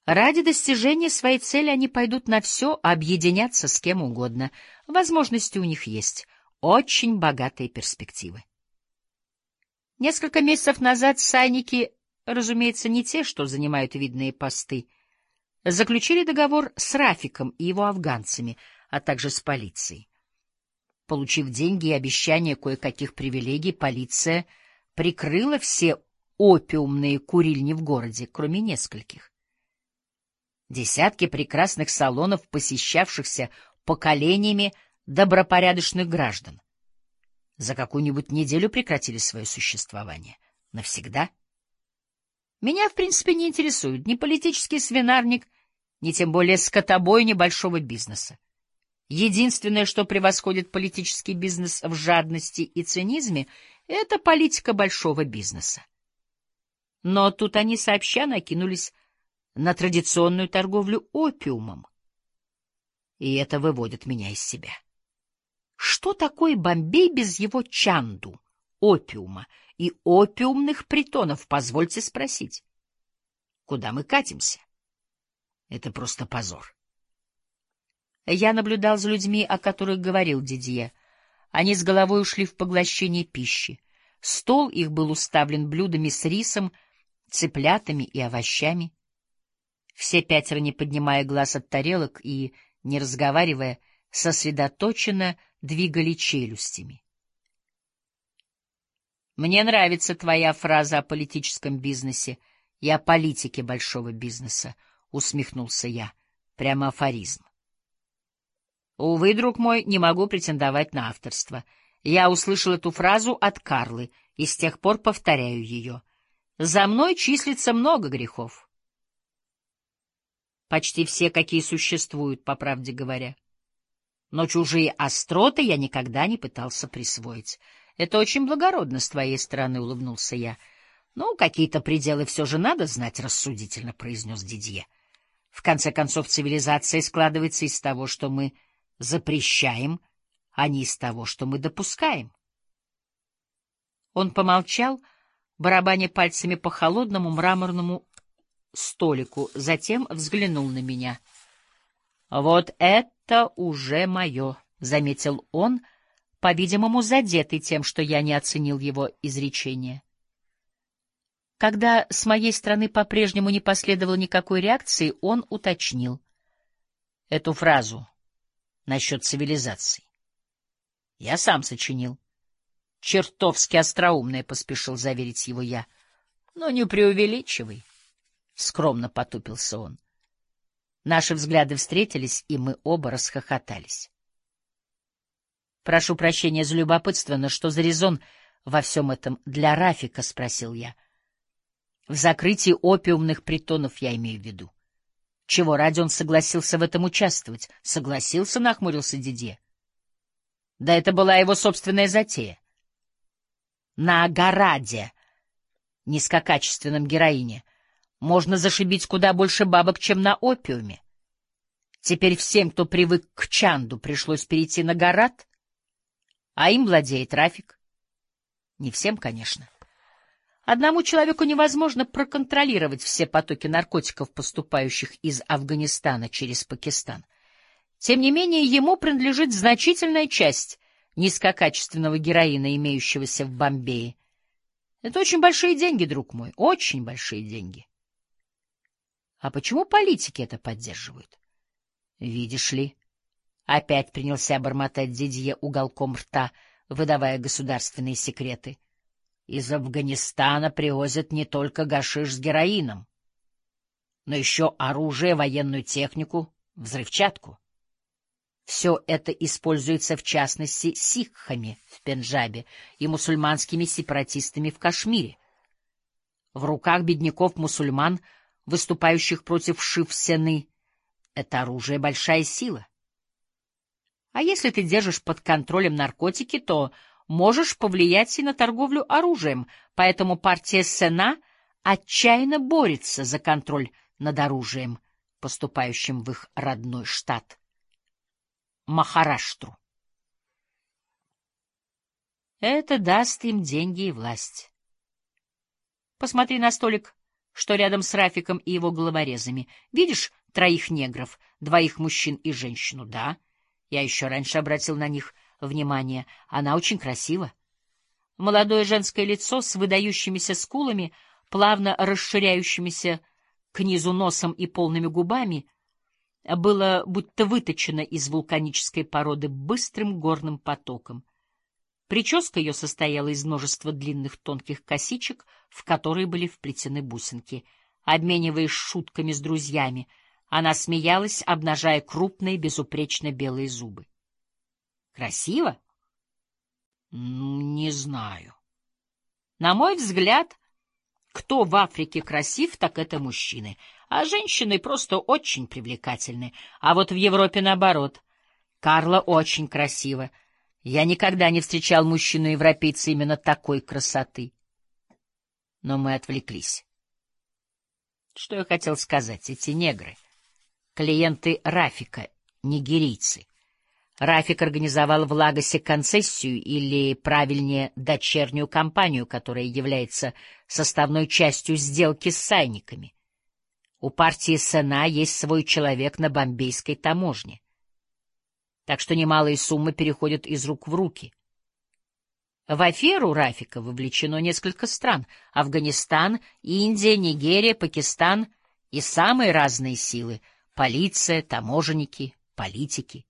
Ради достижения своей цели они пойдут на все, объединяться с кем угодно. Возможности у них есть. Очень богатые перспективы. Несколько месяцев назад сайники, разумеется, не те, что занимают видные посты, заключили договор с Рафиком и его афганцами, а также с полицией. Получив деньги и обещание кое-каких привилегий, полиция прикрыла все опиумные курильни в городе, кроме нескольких. Десятки прекрасных салонов, посещавшихся поколениями добропорядочных граждан. За какую-нибудь неделю прекратили свое существование. Навсегда. Меня, в принципе, не интересует ни политический свинарник, ни тем более скотобой небольшого бизнеса. Единственное, что превосходит политический бизнес в жадности и цинизме, это политика большого бизнеса. Но тут они сообща накинулись на традиционную торговлю опиумом. И это выводит меня из себя. Что такое Бомбей без его чанду, опиума и опиумных притонов, позвольте спросить? Куда мы катимся? Это просто позор. Я наблюдал за людьми, о которых говорил Дидье. Они с головой ушли в поглощение пищи. Стол их был уставлен блюдами с рисом, цыплятами и овощами. Все пятеро, не поднимая глаз от тарелок и не разговаривая, сосредоточенно двигали челюстями. Мне нравится твоя фраза о политическом бизнесе и о политике большого бизнеса, усмехнулся я. Прямо афоризм. Увы, друг мой, не могу претендовать на авторство. Я услышал эту фразу от Карлы и с тех пор повторяю ее. За мной числится много грехов. Почти все, какие существуют, по правде говоря. Но чужие остроты я никогда не пытался присвоить. Это очень благородно с твоей стороны, — улыбнулся я. Ну, какие-то пределы все же надо знать, — рассудительно произнес Дидье. В конце концов, цивилизация складывается из того, что мы запрещаем, а не из того, что мы допускаем. Он помолчал, барабаня пальцами по холодному мраморному столику, затем взглянул на меня. Вот это уже мое, — заметил он, по-видимому, задетый тем, что я не оценил его изречение. Когда с моей стороны по-прежнему не последовало никакой реакции, он уточнил эту фразу насчет цивилизации. Я сам сочинил. Чертовски остроумное, — поспешил заверить его я. Но не преувеличивай, — скромно потупился он. Наши взгляды встретились, и мы оба расхохотались. Прошу прощения за любопытство, но что за резон во всем этом для Рафика, — спросил я. В закрытии опиумных притонов я имею в виду. Чего ради он согласился в этом участвовать? Согласился, — нахмурился Дидье. Да это была его собственная затея. На огороде, низкокачественном героине, можно зашибить куда больше бабок, чем на опиуме. Теперь всем, кто привык к Чанду, пришлось перейти на город, а им владеет трафик. Не всем, конечно. Одному человеку невозможно проконтролировать все потоки наркотиков, поступающих из Афганистана через Пакистан. Тем не менее, ему принадлежит значительная часть низкокачественного героина, имеющегося в Бомбее. Это очень большие деньги, друг мой, очень большие деньги. А почему политики это поддерживают? Видишь ли, опять принялся бормотать Дидье уголком рта, выдавая государственные секреты. Из Афганистана привозят не только гашиш с героином, но еще оружие, военную технику, взрывчатку. Все это используется в частности сикхами в Пенджабе и мусульманскими сепаратистами в Кашмире. В руках бедняков-мусульман, выступающих против Шивсены, это оружие — большая сила. А если ты держишь под контролем наркотики, то можешь повлиять и на торговлю оружием, поэтому партия Сена отчаянно борется за контроль над оружием, поступающим в их родной штат. Махараштру. Это даст им деньги и власть. Посмотри на столик, что рядом с Рафиком и его головорезами. Видишь троих негров, двоих мужчин и женщину? Да, я еще раньше обратил на них внимание. Она очень красива. Молодое женское лицо с выдающимися скулами, плавно расширяющимися к низу носом и полными губами — было будто выточено из вулканической породы быстрым горным потоком. Прическа ее состояла из множества длинных тонких косичек, в которые были вплетены бусинки. Обмениваясь шутками с друзьями, она смеялась, обнажая крупные, безупречно белые зубы. Красиво? Не знаю. На мой взгляд, кто в Африке красив, так это мужчины а женщины просто очень привлекательны. А вот в Европе наоборот. Карла очень красива. Я никогда не встречал мужчину-европейца именно такой красоты. Но мы отвлеклись. Что я хотел сказать? Эти негры — клиенты Рафика, нигерийцы. Рафик организовал в Лагосе концессию, или, правильнее, дочернюю компанию, которая является составной частью сделки с сайниками. У партии Сена есть свой человек на бомбейской таможне. Так что немалые суммы переходят из рук в руки. В аферу Рафика вовлечено несколько стран — Афганистан, Индия, Нигерия, Пакистан и самые разные силы — полиция, таможенники, политики.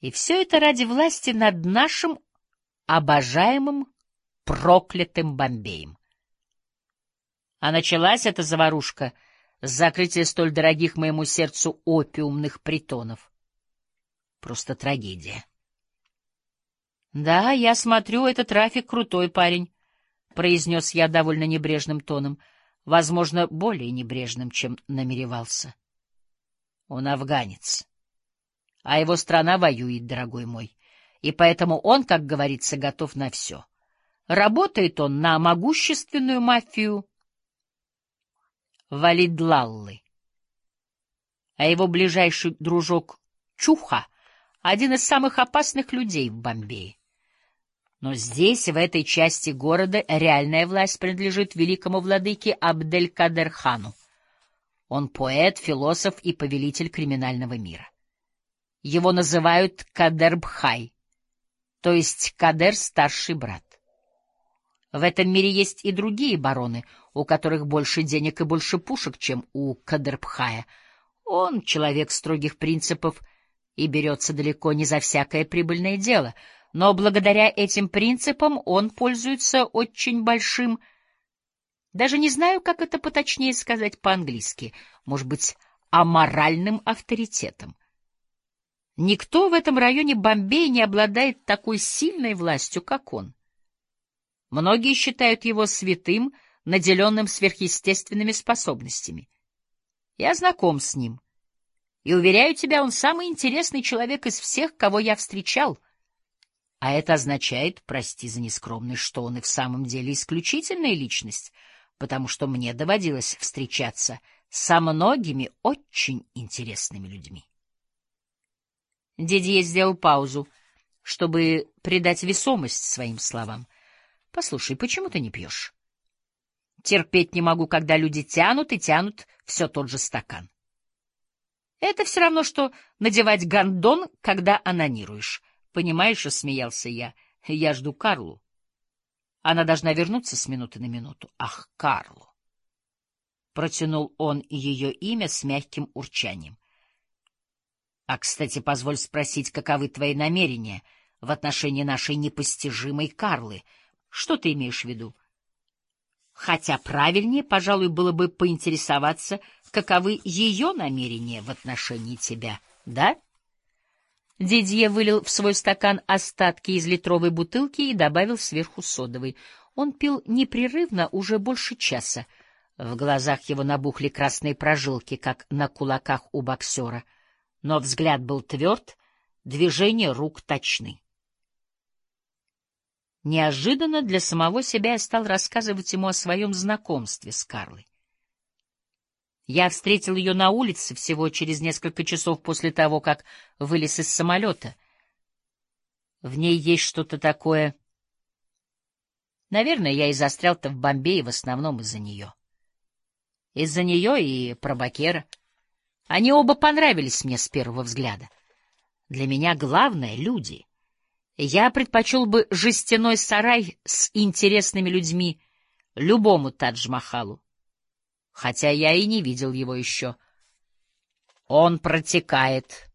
И все это ради власти над нашим обожаемым проклятым Бомбеем. А началась эта заварушка — закрытие столь дорогих моему сердцу опиумных притонов. Просто трагедия. Да, я смотрю, этот трафик крутой парень, произнес я довольно небрежным тоном, возможно, более небрежным, чем намеревался. Он афганец, а его страна воюет, дорогой мой, и поэтому он, как говорится, готов на все. Работает он на могущественную мафию Валидлаллы. А его ближайший дружок Чуха — один из самых опасных людей в Бомбее. Но здесь, в этой части города, реальная власть принадлежит великому владыке Абделькадерхану. Он поэт, философ и повелитель криминального мира. Его называют Кадербхай, то есть Кадер — старший брат. В этом мире есть и другие бароны, у которых больше денег и больше пушек, чем у Кадербхая. Он человек строгих принципов и берется далеко не за всякое прибыльное дело, но благодаря этим принципам он пользуется очень большим... Даже не знаю, как это поточнее сказать по-английски. Может быть, аморальным авторитетом. Никто в этом районе Бомбея не обладает такой сильной властью, как он. Многие считают его святым, наделенным сверхъестественными способностями. Я знаком с ним. И, уверяю тебя, он самый интересный человек из всех, кого я встречал. А это означает, прости за нескромность, что он и в самом деле исключительная личность, потому что мне доводилось встречаться со многими очень интересными людьми. Дидье сделал паузу, чтобы придать весомость своим словам. Послушай, почему ты не пьешь? Терпеть не могу, когда люди тянут и тянут все тот же стакан. Это все равно, что надевать гондон, когда анонируешь. Понимаешь, — смеялся я, — я жду Карлу. Она должна вернуться с минуты на минуту. Ах, Карлу! Протянул он ее имя с мягким урчанием. А, кстати, позволь спросить, каковы твои намерения в отношении нашей непостижимой Карлы — что ты имеешь в виду? Хотя правильнее, пожалуй, было бы поинтересоваться, каковы ее намерения в отношении тебя, да? Дидье вылил в свой стакан остатки из литровой бутылки и добавил сверху содовой. Он пил непрерывно уже больше часа. В глазах его набухли красные прожилки, как на кулаках у боксера. Но взгляд был тверд, движения рук точны. Неожиданно для самого себя я стал рассказывать ему о своем знакомстве с Карлой. Я встретил ее на улице всего через несколько часов после того, как вылез из самолета. В ней есть что-то такое... Наверное, я и застрял-то в Бомбее в основном из-за нее. Из-за нее и Пробакера. Они оба понравились мне с первого взгляда. Для меня главное — люди — я предпочел бы жестяной сарай с интересными людьми любому Тадж-Махалу, хотя я и не видел его еще. Он протекает.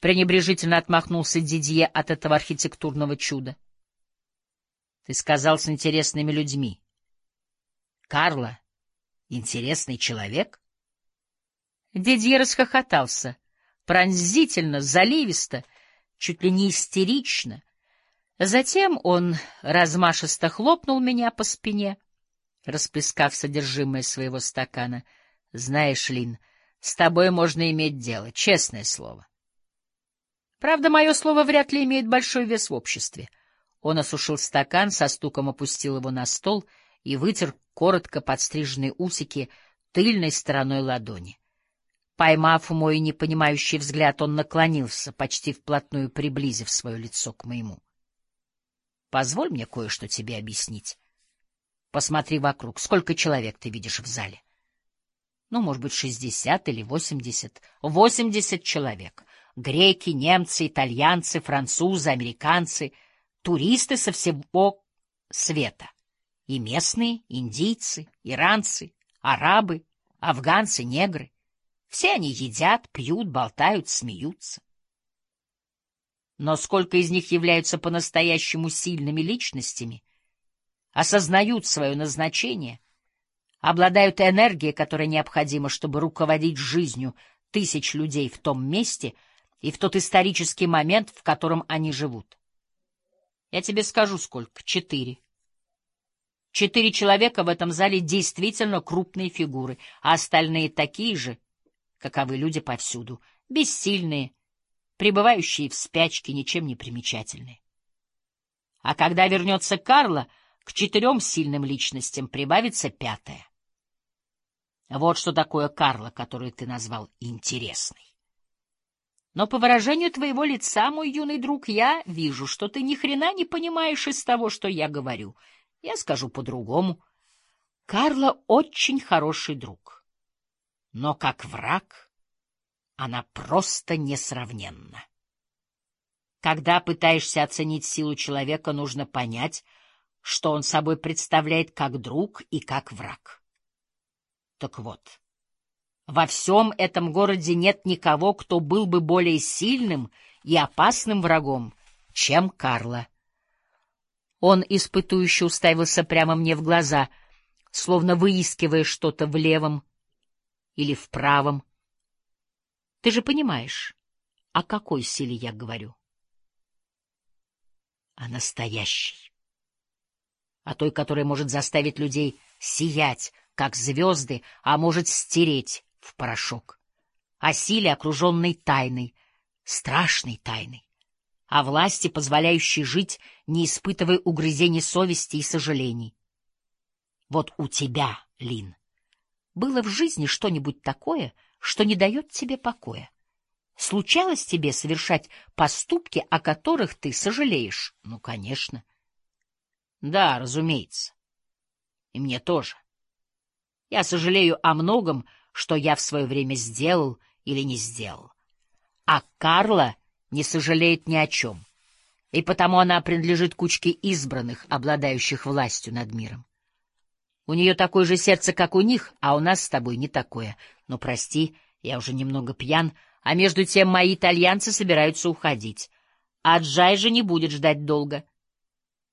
Пренебрежительно отмахнулся Дидье от этого архитектурного чуда. Ты сказал с интересными людьми. Карла — интересный человек? Дидье расхохотался, пронзительно, заливисто, чуть ли не истерично, Затем он размашисто хлопнул меня по спине, расплескав содержимое своего стакана. — Знаешь, Лин, с тобой можно иметь дело, честное слово. Правда, мое слово вряд ли имеет большой вес в обществе. Он осушил стакан, со стуком опустил его на стол и вытер коротко подстриженные усики тыльной стороной ладони. Поймав мой непонимающий взгляд, он наклонился, почти вплотную приблизив свое лицо к моему. Позволь мне кое-что тебе объяснить. Посмотри вокруг. Сколько человек ты видишь в зале? Ну, может быть, шестьдесят или восемьдесят. Восемьдесят человек. Греки, немцы, итальянцы, французы, американцы, туристы со всего света. И местные, индийцы, иранцы, арабы, афганцы, негры. Все они едят, пьют, болтают, смеются. Но сколько из них являются по-настоящему сильными личностями, осознают свое назначение, обладают энергией, которая необходима, чтобы руководить жизнью тысяч людей в том месте и в тот исторический момент, в котором они живут. Я тебе скажу, сколько. Четыре. Четыре человека в этом зале действительно крупные фигуры, а остальные такие же, каковы люди повсюду, бессильные, пребывающие в спячке, ничем не примечательны. А когда вернется Карла, к четырем сильным личностям прибавится пятая. Вот что такое Карла, которую ты назвал интересной. Но по выражению твоего лица, мой юный друг, я вижу, что ты ни хрена не понимаешь из того, что я говорю. Я скажу по-другому. Карла очень хороший друг. Но как враг она просто несравненна. Когда пытаешься оценить силу человека, нужно понять, что он собой представляет как друг и как враг. Так вот, во всем этом городе нет никого, кто был бы более сильным и опасным врагом, чем Карла. Он испытующе уставился прямо мне в глаза, словно выискивая что-то в левом или в правом. Ты же понимаешь, о какой силе я говорю? О настоящей. О той, которая может заставить людей сиять, как звезды, а может стереть в порошок. О силе, окруженной тайной, страшной тайной. О власти, позволяющей жить, не испытывая угрызений совести и сожалений. Вот у тебя, Лин, было в жизни что-нибудь такое, что не дает тебе покоя? Случалось тебе совершать поступки, о которых ты сожалеешь? Ну, конечно. Да, разумеется. И мне тоже. Я сожалею о многом, что я в свое время сделал или не сделал. А Карла не сожалеет ни о чем, и потому она принадлежит кучке избранных, обладающих властью над миром. У нее такое же сердце, как у них, а у нас с тобой не такое. Но прости, я уже немного пьян, а между тем мои итальянцы собираются уходить. А Джай же не будет ждать долго.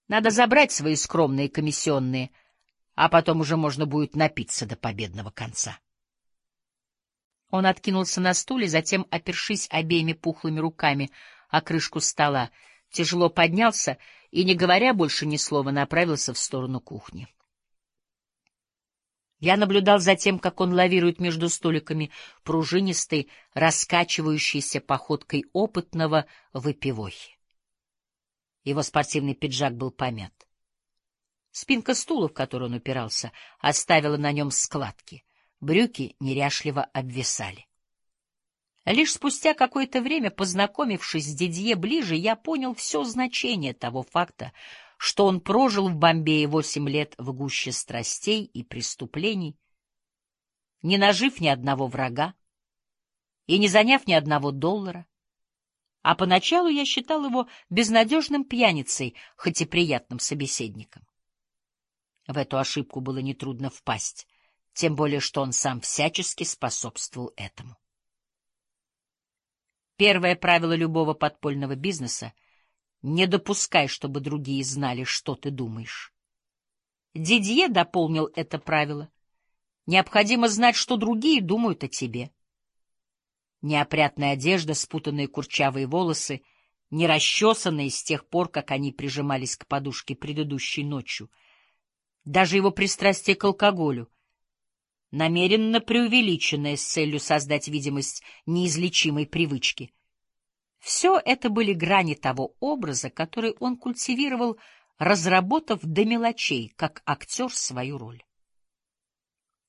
Надо забрать свои скромные комиссионные, а потом уже можно будет напиться до победного конца. Он откинулся на стуле, затем, опершись обеими пухлыми руками о крышку стола, тяжело поднялся и, не говоря больше ни слова, направился в сторону кухни. Я наблюдал за тем, как он лавирует между столиками пружинистой, раскачивающейся походкой опытного выпивохи. Его спортивный пиджак был помят. Спинка стула, в которую он упирался, оставила на нем складки. Брюки неряшливо обвисали. Лишь спустя какое-то время, познакомившись с Дидье ближе, я понял все значение того факта, что он прожил в Бомбее восемь лет в гуще страстей и преступлений, не нажив ни одного врага и не заняв ни одного доллара. А поначалу я считал его безнадежным пьяницей, хоть и приятным собеседником. В эту ошибку было нетрудно впасть, тем более что он сам всячески способствовал этому. Первое правило любого подпольного бизнеса — не допускай, чтобы другие знали, что ты думаешь. Дидье дополнил это правило. Необходимо знать, что другие думают о тебе. Неопрятная одежда, спутанные курчавые волосы, не расчесанные с тех пор, как они прижимались к подушке предыдущей ночью. Даже его пристрастие к алкоголю, намеренно преувеличенное с целью создать видимость неизлечимой привычки — все это были грани того образа, который он культивировал, разработав до мелочей, как актер свою роль.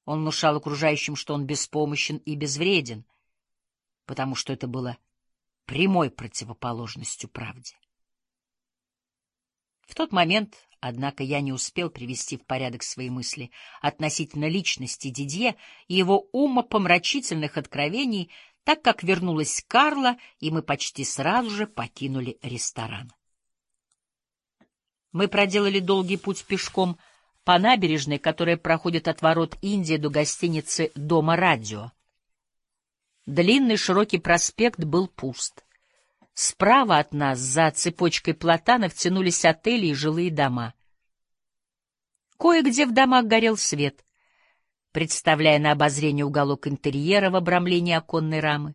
Он внушал окружающим, что он беспомощен и безвреден, потому что это было прямой противоположностью правде. В тот момент, однако, я не успел привести в порядок свои мысли относительно личности Дидье и его умопомрачительных откровений так как вернулась Карла, и мы почти сразу же покинули ресторан. Мы проделали долгий путь пешком по набережной, которая проходит от ворот Индии до гостиницы «Дома радио». Длинный широкий проспект был пуст. Справа от нас, за цепочкой платанов, тянулись отели и жилые дома. Кое-где в домах горел свет представляя на обозрение уголок интерьера в обрамлении оконной рамы,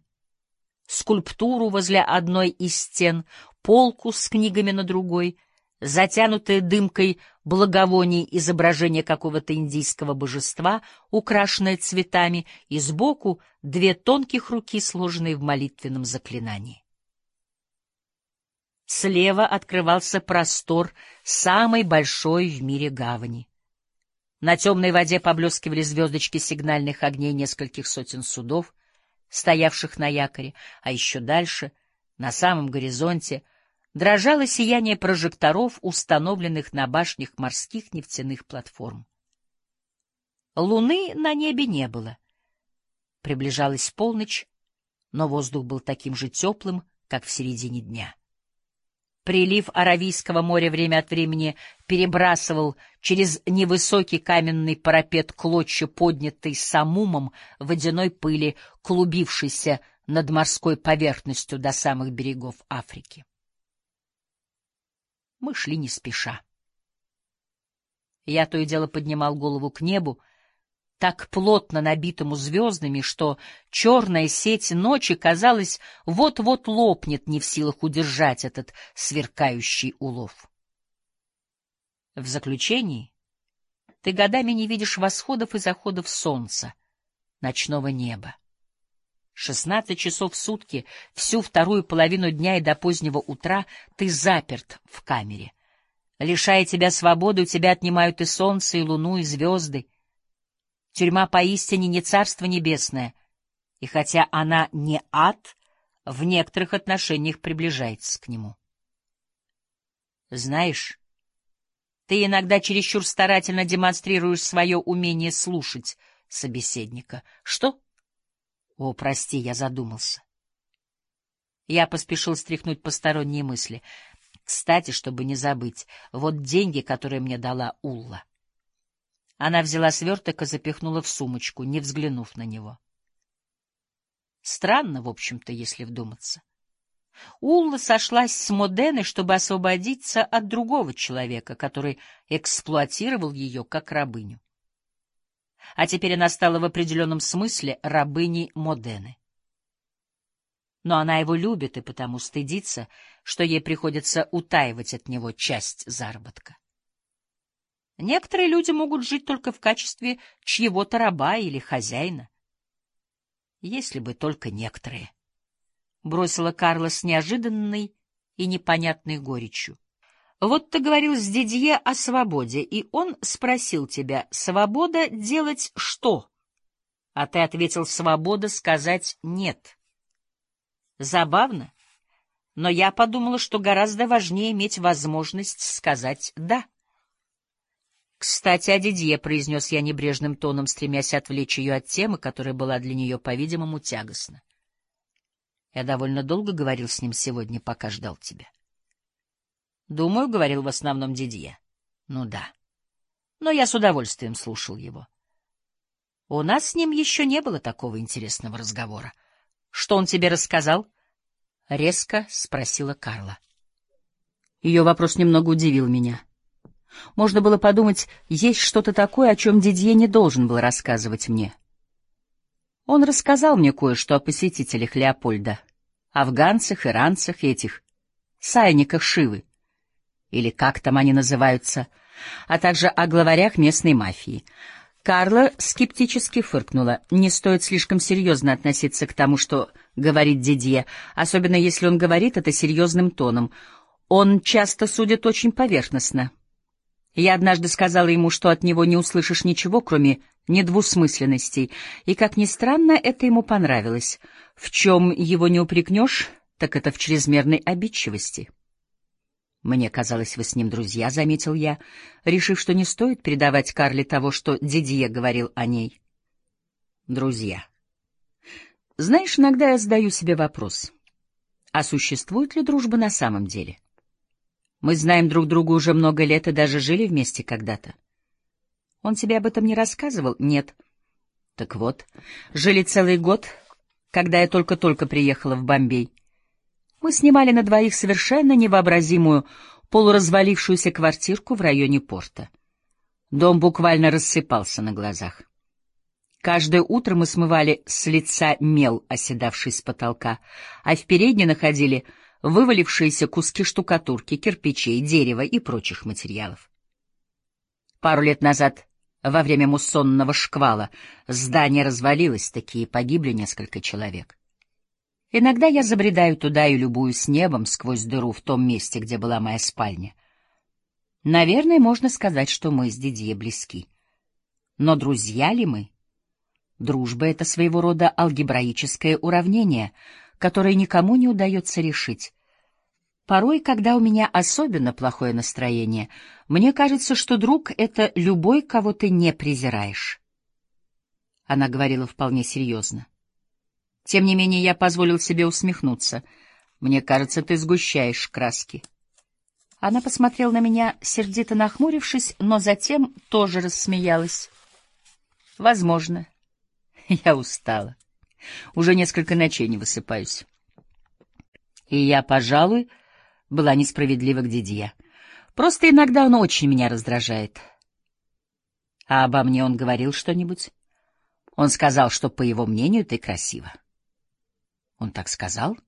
скульптуру возле одной из стен, полку с книгами на другой, затянутое дымкой благовоний изображение какого-то индийского божества, украшенное цветами, и сбоку две тонких руки, сложенные в молитвенном заклинании. Слева открывался простор самой большой в мире гавани. На темной воде поблескивали звездочки сигнальных огней нескольких сотен судов, стоявших на якоре, а еще дальше, на самом горизонте, дрожало сияние прожекторов, установленных на башнях морских нефтяных платформ. Луны на небе не было. Приближалась полночь, но воздух был таким же теплым, как в середине дня. Прилив Аравийского моря время от времени перебрасывал через невысокий каменный парапет клочья, поднятый самумом водяной пыли, клубившейся над морской поверхностью до самых берегов Африки. Мы шли не спеша. Я то и дело поднимал голову к небу, так плотно набитому звездами, что черная сеть ночи, казалось, вот-вот лопнет, не в силах удержать этот сверкающий улов. В заключении ты годами не видишь восходов и заходов солнца, ночного неба. Шестнадцать часов в сутки, всю вторую половину дня и до позднего утра ты заперт в камере. Лишая тебя свободы, у тебя отнимают и солнце, и луну, и звезды. Тюрьма поистине не царство небесное, и хотя она не ад, в некоторых отношениях приближается к нему. Знаешь, ты иногда чересчур старательно демонстрируешь свое умение слушать собеседника. Что? О, прости, я задумался. Я поспешил стряхнуть посторонние мысли. Кстати, чтобы не забыть, вот деньги, которые мне дала Улла. Она взяла сверток и запихнула в сумочку, не взглянув на него. Странно, в общем-то, если вдуматься. Улла сошлась с Моденой, чтобы освободиться от другого человека, который эксплуатировал ее как рабыню. А теперь она стала в определенном смысле рабыней Модены. Но она его любит и потому стыдится, что ей приходится утаивать от него часть заработка. Некоторые люди могут жить только в качестве чьего-то раба или хозяина. Если бы только некоторые. Бросила Карла с неожиданной и непонятной горечью. Вот ты говорил с Дидье о свободе, и он спросил тебя, свобода делать что? А ты ответил, свобода сказать нет. Забавно, но я подумала, что гораздо важнее иметь возможность сказать «да». «Кстати, о Дидье», — произнес я небрежным тоном, стремясь отвлечь ее от темы, которая была для нее, по-видимому, тягостна. Я довольно долго говорил с ним сегодня, пока ждал тебя. Думаю, говорил в основном Дидье. Ну да. Но я с удовольствием слушал его. У нас с ним еще не было такого интересного разговора. Что он тебе рассказал? Резко спросила Карла. Ее вопрос немного удивил меня. Можно было подумать, есть что-то такое, о чем Дидье не должен был рассказывать мне. Он рассказал мне кое-что о посетителях Леопольда, афганцах, иранцах, этих сайниках Шивы, или как там они называются, а также о главарях местной мафии. Карла скептически фыркнула. Не стоит слишком серьезно относиться к тому, что говорит Дидье, особенно если он говорит это серьезным тоном. Он часто судит очень поверхностно. Я однажды сказала ему, что от него не услышишь ничего, кроме недвусмысленностей, и, как ни странно, это ему понравилось. В чем его не упрекнешь, так это в чрезмерной обидчивости. «Мне казалось, вы с ним друзья», — заметил я, решив, что не стоит передавать Карле того, что Дидье говорил о ней. «Друзья. Знаешь, иногда я задаю себе вопрос, а существует ли дружба на самом деле?» Мы знаем друг друга уже много лет и даже жили вместе когда-то. Он тебе об этом не рассказывал? Нет. Так вот, жили целый год, когда я только-только приехала в Бомбей. Мы снимали на двоих совершенно невообразимую полуразвалившуюся квартирку в районе порта. Дом буквально рассыпался на глазах. Каждое утро мы смывали с лица мел, оседавший с потолка, а в передней находили вывалившиеся куски штукатурки, кирпичей, дерева и прочих материалов. Пару лет назад, во время муссонного шквала, здание развалилось, такие погибли несколько человек. Иногда я забредаю туда и любуюсь небом сквозь дыру в том месте, где была моя спальня. Наверное, можно сказать, что мы с Дидье близки. Но друзья ли мы? Дружба — это своего рода алгебраическое уравнение — которые никому не удается решить. Порой, когда у меня особенно плохое настроение, мне кажется, что друг — это любой, кого ты не презираешь. Она говорила вполне серьезно. Тем не менее, я позволил себе усмехнуться. Мне кажется, ты сгущаешь краски. Она посмотрела на меня, сердито нахмурившись, но затем тоже рассмеялась. Возможно. Я устала. Уже несколько ночей не высыпаюсь. И я, пожалуй, была несправедлива к Дидье. Просто иногда он очень меня раздражает. А обо мне он говорил что-нибудь? Он сказал, что, по его мнению, ты красива. Он так сказал?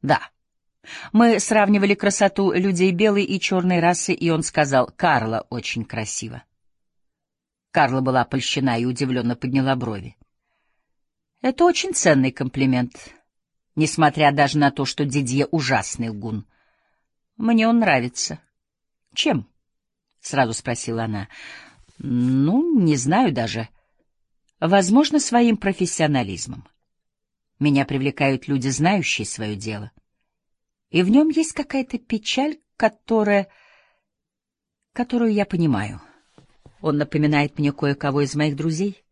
Да. Мы сравнивали красоту людей белой и черной расы, и он сказал, Карла очень красиво. Карла была польщена и удивленно подняла брови. Это очень ценный комплимент, несмотря даже на то, что Дидье ужасный лгун. Мне он нравится. Чем? — сразу спросила она. — Ну, не знаю даже. Возможно, своим профессионализмом. Меня привлекают люди, знающие свое дело. И в нем есть какая-то печаль, которая... которую я понимаю. Он напоминает мне кое-кого из моих друзей.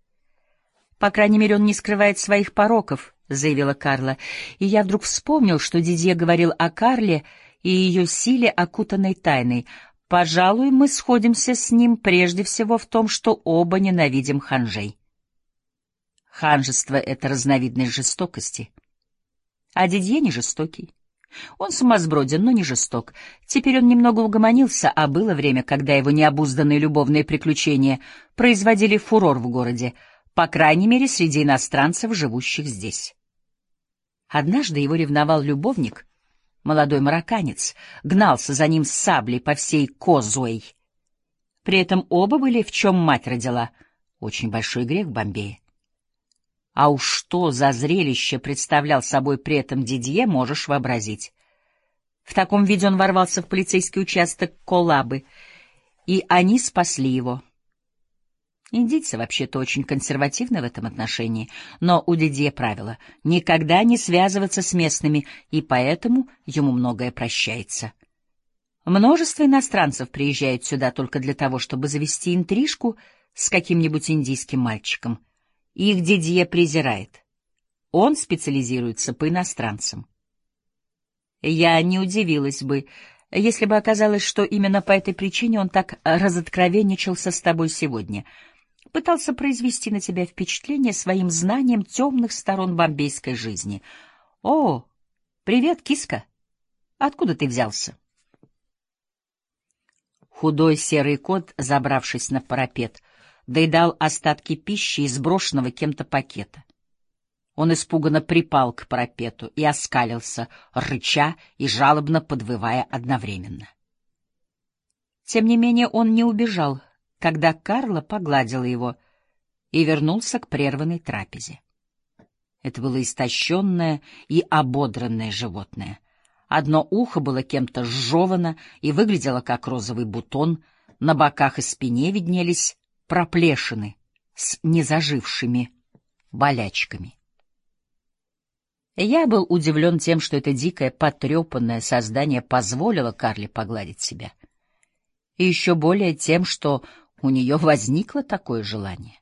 По крайней мере, он не скрывает своих пороков, — заявила Карла. И я вдруг вспомнил, что Дидье говорил о Карле и ее силе, окутанной тайной. Пожалуй, мы сходимся с ним прежде всего в том, что оба ненавидим ханжей. Ханжество — это разновидность жестокости. А Дидье не жестокий. Он сумасброден, но не жесток. Теперь он немного угомонился, а было время, когда его необузданные любовные приключения производили фурор в городе, по крайней мере, среди иностранцев, живущих здесь. Однажды его ревновал любовник, молодой марокканец, гнался за ним с саблей по всей Козуэй. При этом оба были, в чем мать родила, очень большой грех в Бомбее. А уж что за зрелище представлял собой при этом Дидье, можешь вообразить. В таком виде он ворвался в полицейский участок Колабы, и они спасли его. Индийцы вообще-то очень консервативны в этом отношении, но у Дидье правило — никогда не связываться с местными, и поэтому ему многое прощается. Множество иностранцев приезжают сюда только для того, чтобы завести интрижку с каким-нибудь индийским мальчиком — их Дидье презирает. Он специализируется по иностранцам. Я не удивилась бы, если бы оказалось, что именно по этой причине он так разоткровенничался с тобой сегодня. Пытался произвести на тебя впечатление своим знанием темных сторон бомбейской жизни. О, привет, киска! Откуда ты взялся? Худой серый кот, забравшись на парапет, доедал остатки пищи из брошенного кем-то пакета. Он испуганно припал к парапету и оскалился, рыча и жалобно подвывая одновременно. Тем не менее он не убежал, когда Карла погладила его и вернулся к прерванной трапезе. Это было истощенное и ободранное животное. Одно ухо было кем-то сжевано и выглядело как розовый бутон, на боках и спине виднелись проплешины с незажившими болячками. Я был удивлен тем, что это дикое, потрепанное создание позволило Карле погладить себя. И еще более тем, что у нее возникло такое желание.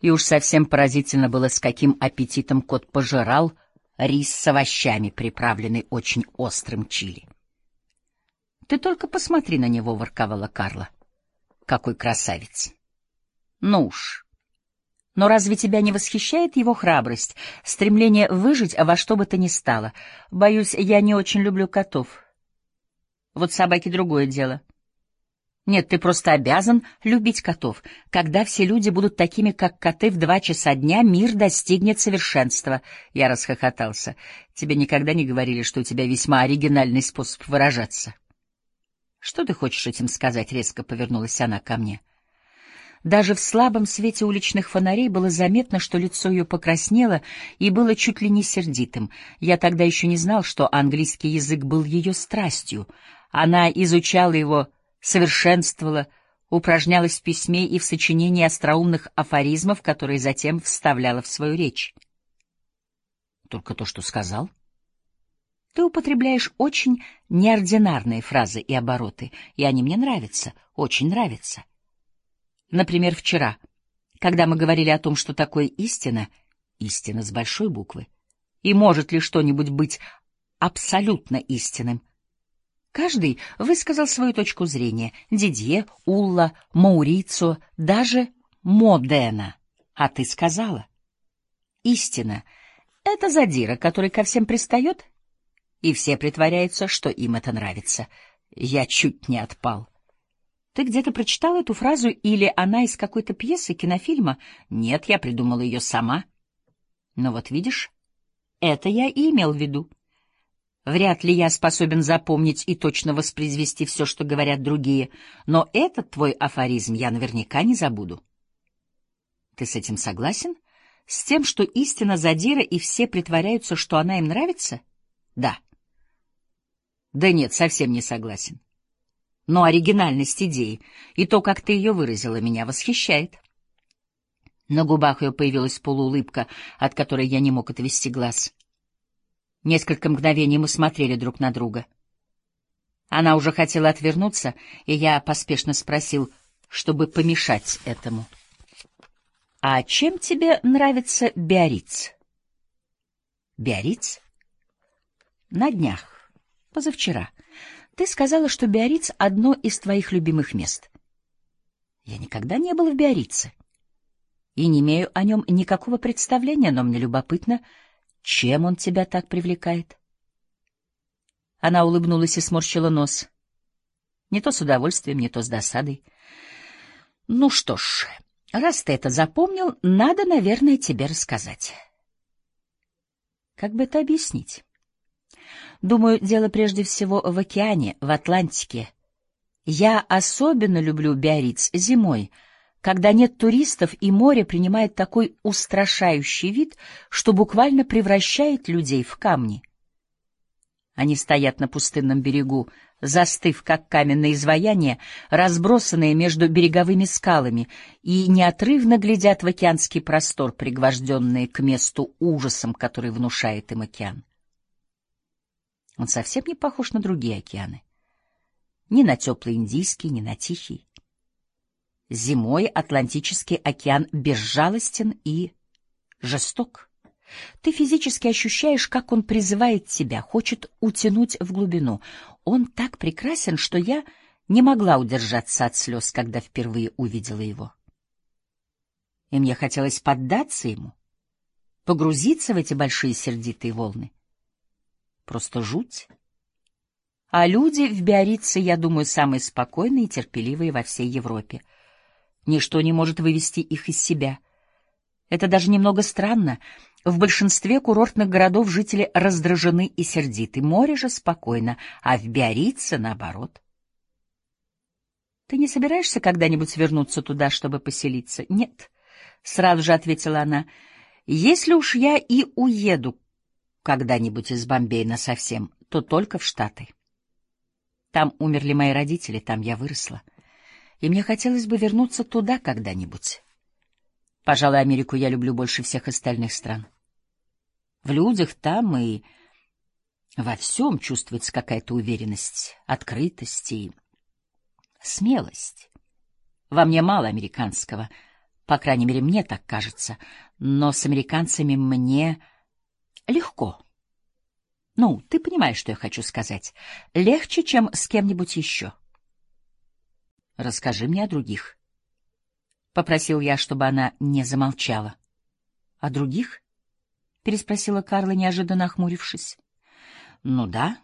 И уж совсем поразительно было, с каким аппетитом кот пожирал рис с овощами, приправленный очень острым чили. — Ты только посмотри на него, — ворковала Карла. — Какой красавец! Ну уж. Но разве тебя не восхищает его храбрость, стремление выжить во что бы то ни стало? Боюсь, я не очень люблю котов. Вот собаки — другое дело. Нет, ты просто обязан любить котов. Когда все люди будут такими, как коты, в два часа дня мир достигнет совершенства. Я расхохотался. Тебе никогда не говорили, что у тебя весьма оригинальный способ выражаться. Что ты хочешь этим сказать? Резко повернулась она ко мне. — даже в слабом свете уличных фонарей было заметно, что лицо ее покраснело и было чуть ли не сердитым. Я тогда еще не знал, что английский язык был ее страстью. Она изучала его, совершенствовала, упражнялась в письме и в сочинении остроумных афоризмов, которые затем вставляла в свою речь. Только то, что сказал. Ты употребляешь очень неординарные фразы и обороты, и они мне нравятся, очень нравятся. Например, вчера, когда мы говорили о том, что такое истина, истина с большой буквы, и может ли что-нибудь быть абсолютно истинным. Каждый высказал свою точку зрения. Дидье, Улла, Маурицо, даже Модена. А ты сказала. Истина — это задира, который ко всем пристает, и все притворяются, что им это нравится. Я чуть не отпал. Ты где-то прочитала эту фразу или она из какой-то пьесы, кинофильма? Нет, я придумала ее сама. Но вот видишь, это я и имел в виду. Вряд ли я способен запомнить и точно воспроизвести все, что говорят другие, но этот твой афоризм я наверняка не забуду. Ты с этим согласен? С тем, что истина задира, и все притворяются, что она им нравится? Да. Да нет, совсем не согласен. Но оригинальность идеи и то, как ты ее выразила, меня восхищает. На губах ее появилась полуулыбка, от которой я не мог отвести глаз. Несколько мгновений мы смотрели друг на друга. Она уже хотела отвернуться, и я поспешно спросил, чтобы помешать этому. — А чем тебе нравится Биориц? — Биориц? — На днях, позавчера. Ты сказала, что Биориц — одно из твоих любимых мест. Я никогда не был в Биорице и не имею о нем никакого представления, но мне любопытно — чем он тебя так привлекает? Она улыбнулась и сморщила нос. Не то с удовольствием, не то с досадой. Ну что ж, раз ты это запомнил, надо, наверное, тебе рассказать. Как бы это объяснить? Думаю, дело прежде всего в океане, в Атлантике. Я особенно люблю Биарриц зимой — когда нет туристов и море принимает такой устрашающий вид, что буквально превращает людей в камни. Они стоят на пустынном берегу, застыв, как каменные изваяния, разбросанные между береговыми скалами, и неотрывно глядят в океанский простор, пригвожденные к месту ужасом, который внушает им океан. Он совсем не похож на другие океаны. Ни на теплый Индийский, ни на Тихий. Зимой Атлантический океан безжалостен и жесток. Ты физически ощущаешь, как он призывает тебя, хочет утянуть в глубину. Он так прекрасен, что я не могла удержаться от слез, когда впервые увидела его. И мне хотелось поддаться ему, погрузиться в эти большие сердитые волны. Просто жуть. А люди в Биорице, я думаю, самые спокойные и терпеливые во всей Европе. Ничто не может вывести их из себя. Это даже немного странно. В большинстве курортных городов жители раздражены и сердиты, море же спокойно, а в Биорице наоборот. Ты не собираешься когда-нибудь вернуться туда, чтобы поселиться? Нет, сразу же ответила она. Если уж я и уеду когда-нибудь из Бомбея совсем, то только в Штаты. Там умерли мои родители, там я выросла и мне хотелось бы вернуться туда когда-нибудь. Пожалуй, Америку я люблю больше всех остальных стран. В людях там и во всем чувствуется какая-то уверенность, открытость и смелость. Во мне мало американского, по крайней мере, мне так кажется, но с американцами мне легко. Ну, ты понимаешь, что я хочу сказать. Легче, чем с кем-нибудь еще. Расскажи мне о других. Попросил я, чтобы она не замолчала. — О других? — переспросила Карла, неожиданно охмурившись. — Ну да.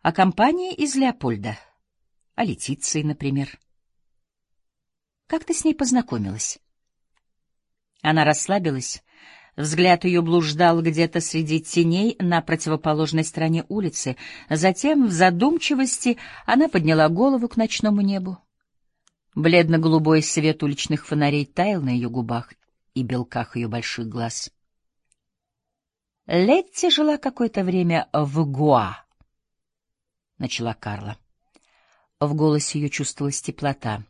О компании из Леопольда. О Летиции, например. — Как ты с ней познакомилась? Она расслабилась. Взгляд ее блуждал где-то среди теней на противоположной стороне улицы. Затем, в задумчивости, она подняла голову к ночному небу. Бледно-голубой свет уличных фонарей таял на ее губах и белках ее больших глаз. Летти жила какое-то время в Гуа, — начала Карла. В голосе ее чувствовалась теплота.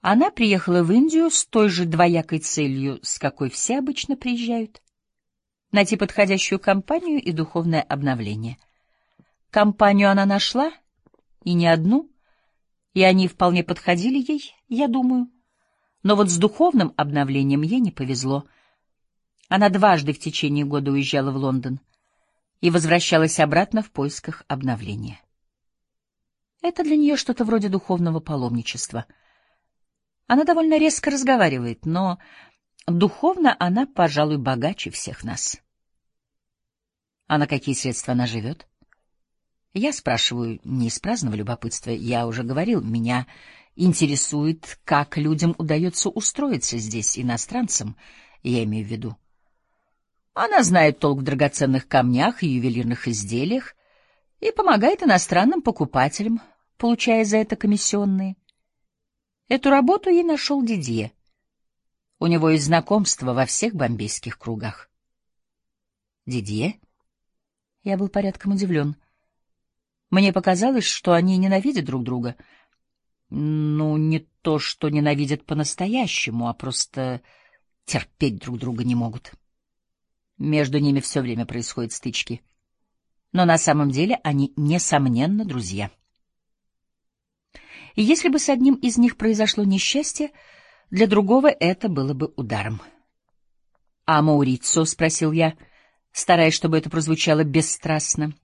Она приехала в Индию с той же двоякой целью, с какой все обычно приезжают — найти подходящую компанию и духовное обновление. Компанию она нашла, и не одну — и они вполне подходили ей, я думаю. Но вот с духовным обновлением ей не повезло. Она дважды в течение года уезжала в Лондон и возвращалась обратно в поисках обновления. Это для нее что-то вроде духовного паломничества. Она довольно резко разговаривает, но духовно она, пожалуй, богаче всех нас. А на какие средства она живет? Я спрашиваю не из праздного любопытства. Я уже говорил, меня интересует, как людям удается устроиться здесь, иностранцам, я имею в виду. Она знает толк в драгоценных камнях и ювелирных изделиях, и помогает иностранным покупателям, получая за это комиссионные. Эту работу ей нашел Дидье. У него есть знакомство во всех бомбейских кругах. Дидье? Я был порядком удивлен. Мне показалось, что они ненавидят друг друга. Ну, не то, что ненавидят по-настоящему, а просто терпеть друг друга не могут. Между ними все время происходят стычки — но на самом деле они, несомненно, друзья. И если бы с одним из них произошло несчастье, для другого это было бы ударом. — А Маурицо? — спросил я, стараясь, чтобы это прозвучало бесстрастно.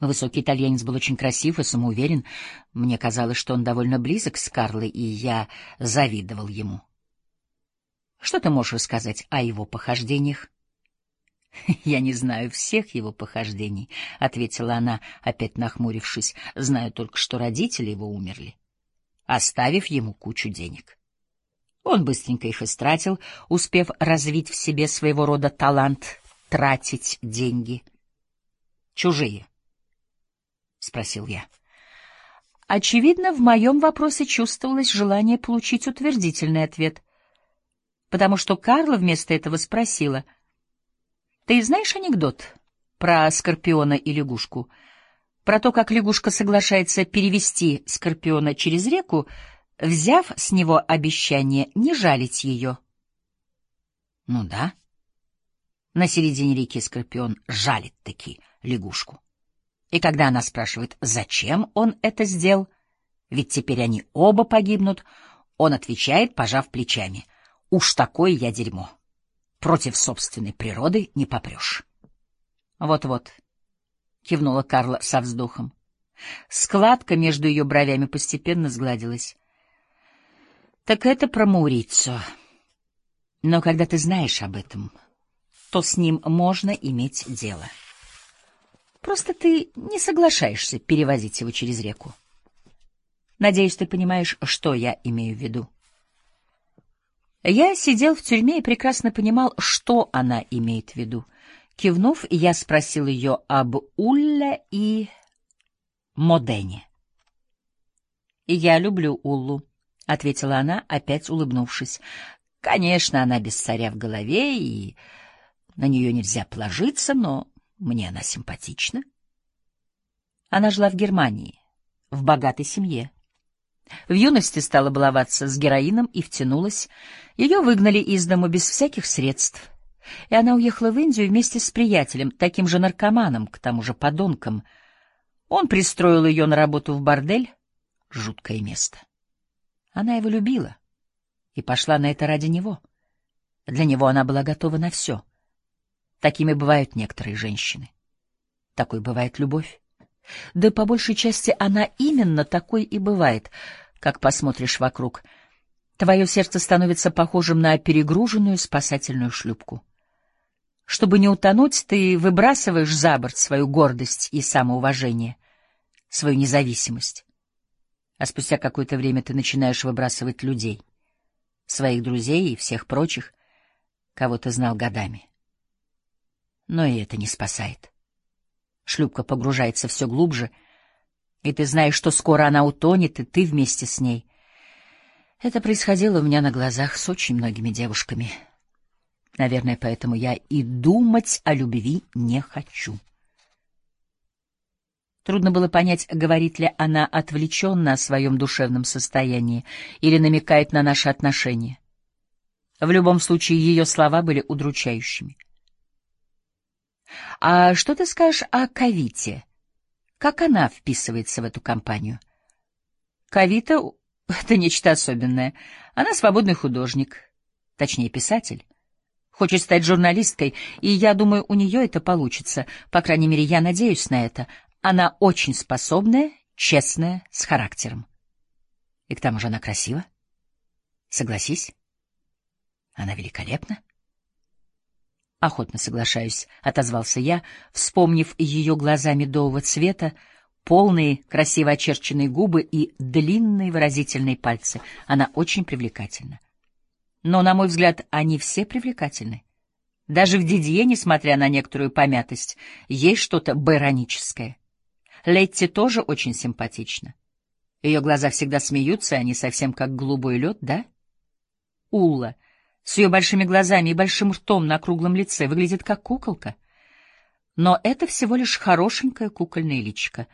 Высокий итальянец был очень красив и самоуверен. Мне казалось, что он довольно близок с Карлой, и я завидовал ему. — Что ты можешь рассказать о его похождениях? — Я не знаю всех его похождений, — ответила она, опять нахмурившись. — Знаю только, что родители его умерли, оставив ему кучу денег. Он быстренько их истратил, успев развить в себе своего рода талант тратить деньги. — Чужие? — спросил я. Очевидно, в моем вопросе чувствовалось желание получить утвердительный ответ, потому что Карла вместо этого спросила — ты знаешь анекдот про скорпиона и лягушку? Про то, как лягушка соглашается перевести скорпиона через реку, взяв с него обещание не жалить ее. Ну да. На середине реки скорпион жалит таки лягушку. И когда она спрашивает, зачем он это сделал, ведь теперь они оба погибнут, он отвечает, пожав плечами, «Уж такое я дерьмо». Против собственной природы не попрешь. Вот-вот, кивнула Карла со вздохом. Складка между ее бровями постепенно сгладилась. Так это про Маурицо. Но когда ты знаешь об этом, то с ним можно иметь дело. Просто ты не соглашаешься перевозить его через реку. Надеюсь, ты понимаешь, что я имею в виду. Я сидел в тюрьме и прекрасно понимал, что она имеет в виду. Кивнув, я спросил ее об Улле и Модене. «Я люблю Уллу», — ответила она, опять улыбнувшись. «Конечно, она без царя в голове, и на нее нельзя положиться, но мне она симпатична». Она жила в Германии, в богатой семье. В юности стала баловаться с героином и втянулась. Ее выгнали из дому без всяких средств. И она уехала в Индию вместе с приятелем, таким же наркоманом, к тому же подонком. Он пристроил ее на работу в бордель. Жуткое место. Она его любила и пошла на это ради него. Для него она была готова на все. Такими бывают некоторые женщины. Такой бывает любовь. Да по большей части она именно такой и бывает, как посмотришь вокруг. Твое сердце становится похожим на перегруженную спасательную шлюпку. Чтобы не утонуть, ты выбрасываешь за борт свою гордость и самоуважение, свою независимость. А спустя какое-то время ты начинаешь выбрасывать людей, своих друзей и всех прочих, кого ты знал годами. Но и это не спасает. Шлюпка погружается все глубже, и ты знаешь, что скоро она утонет, и ты вместе с ней. Это происходило у меня на глазах с очень многими девушками. Наверное, поэтому я и думать о любви не хочу. Трудно было понять, говорит ли она отвлеченно о своем душевном состоянии или намекает на наши отношения. В любом случае, ее слова были удручающими. А что ты скажешь о Кавите? Как она вписывается в эту компанию? Кавита — это нечто особенное. Она свободный художник, точнее, писатель. Хочет стать журналисткой, и я думаю, у нее это получится. По крайней мере, я надеюсь на это. Она очень способная честная, с характером. И к тому же она красива. Согласись. Она великолепна. Охотно соглашаюсь, — отозвался я, вспомнив ее глаза медового цвета, полные, красиво очерченные губы и длинные выразительные пальцы. Она очень привлекательна. Но, на мой взгляд, они все привлекательны. Даже в Дидье, несмотря на некоторую помятость, есть что-то бароническое. Летти тоже очень симпатична. Ее глаза всегда смеются, они совсем как голубой лед, да? Улла с ее большими глазами и большим ртом на круглом лице выглядит как куколка. Но это всего лишь хорошенькое кукольное личико.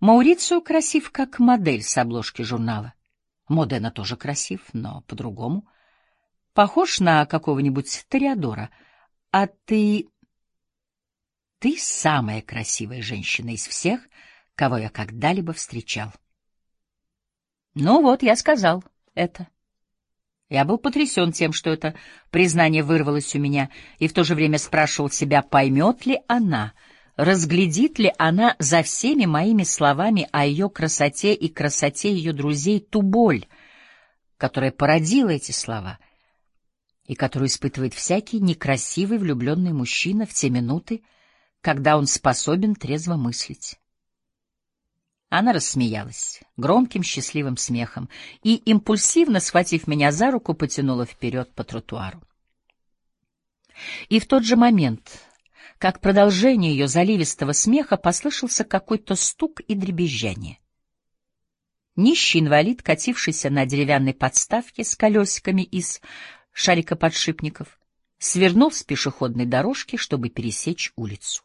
Маурицио красив как модель с обложки журнала. Модена тоже красив, но по-другому. Похож на какого-нибудь Тореадора. А ты... Ты самая красивая женщина из всех, кого я когда-либо встречал. Ну вот, я сказал это. Я был потрясен тем, что это признание вырвалось у меня, и в то же время спрашивал себя, поймет ли она, разглядит ли она за всеми моими словами о ее красоте и красоте ее друзей ту боль, которая породила эти слова и которую испытывает всякий некрасивый влюбленный мужчина в те минуты, когда он способен трезво мыслить. Она рассмеялась громким счастливым смехом и, импульсивно схватив меня за руку, потянула вперед по тротуару. И в тот же момент, как продолжение ее заливистого смеха, послышался какой-то стук и дребезжание. Нищий инвалид, катившийся на деревянной подставке с колесиками из шарикоподшипников, свернул с пешеходной дорожки, чтобы пересечь улицу.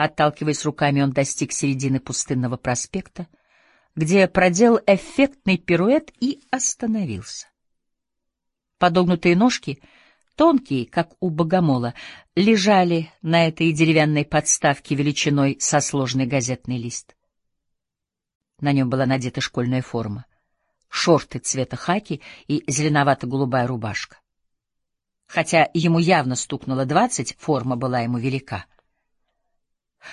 Отталкиваясь руками, он достиг середины пустынного проспекта, где проделал эффектный пируэт и остановился. Подогнутые ножки, тонкие, как у богомола, лежали на этой деревянной подставке величиной со сложный газетный лист. На нем была надета школьная форма, шорты цвета хаки и зеленовато-голубая рубашка. Хотя ему явно стукнуло двадцать, форма была ему велика —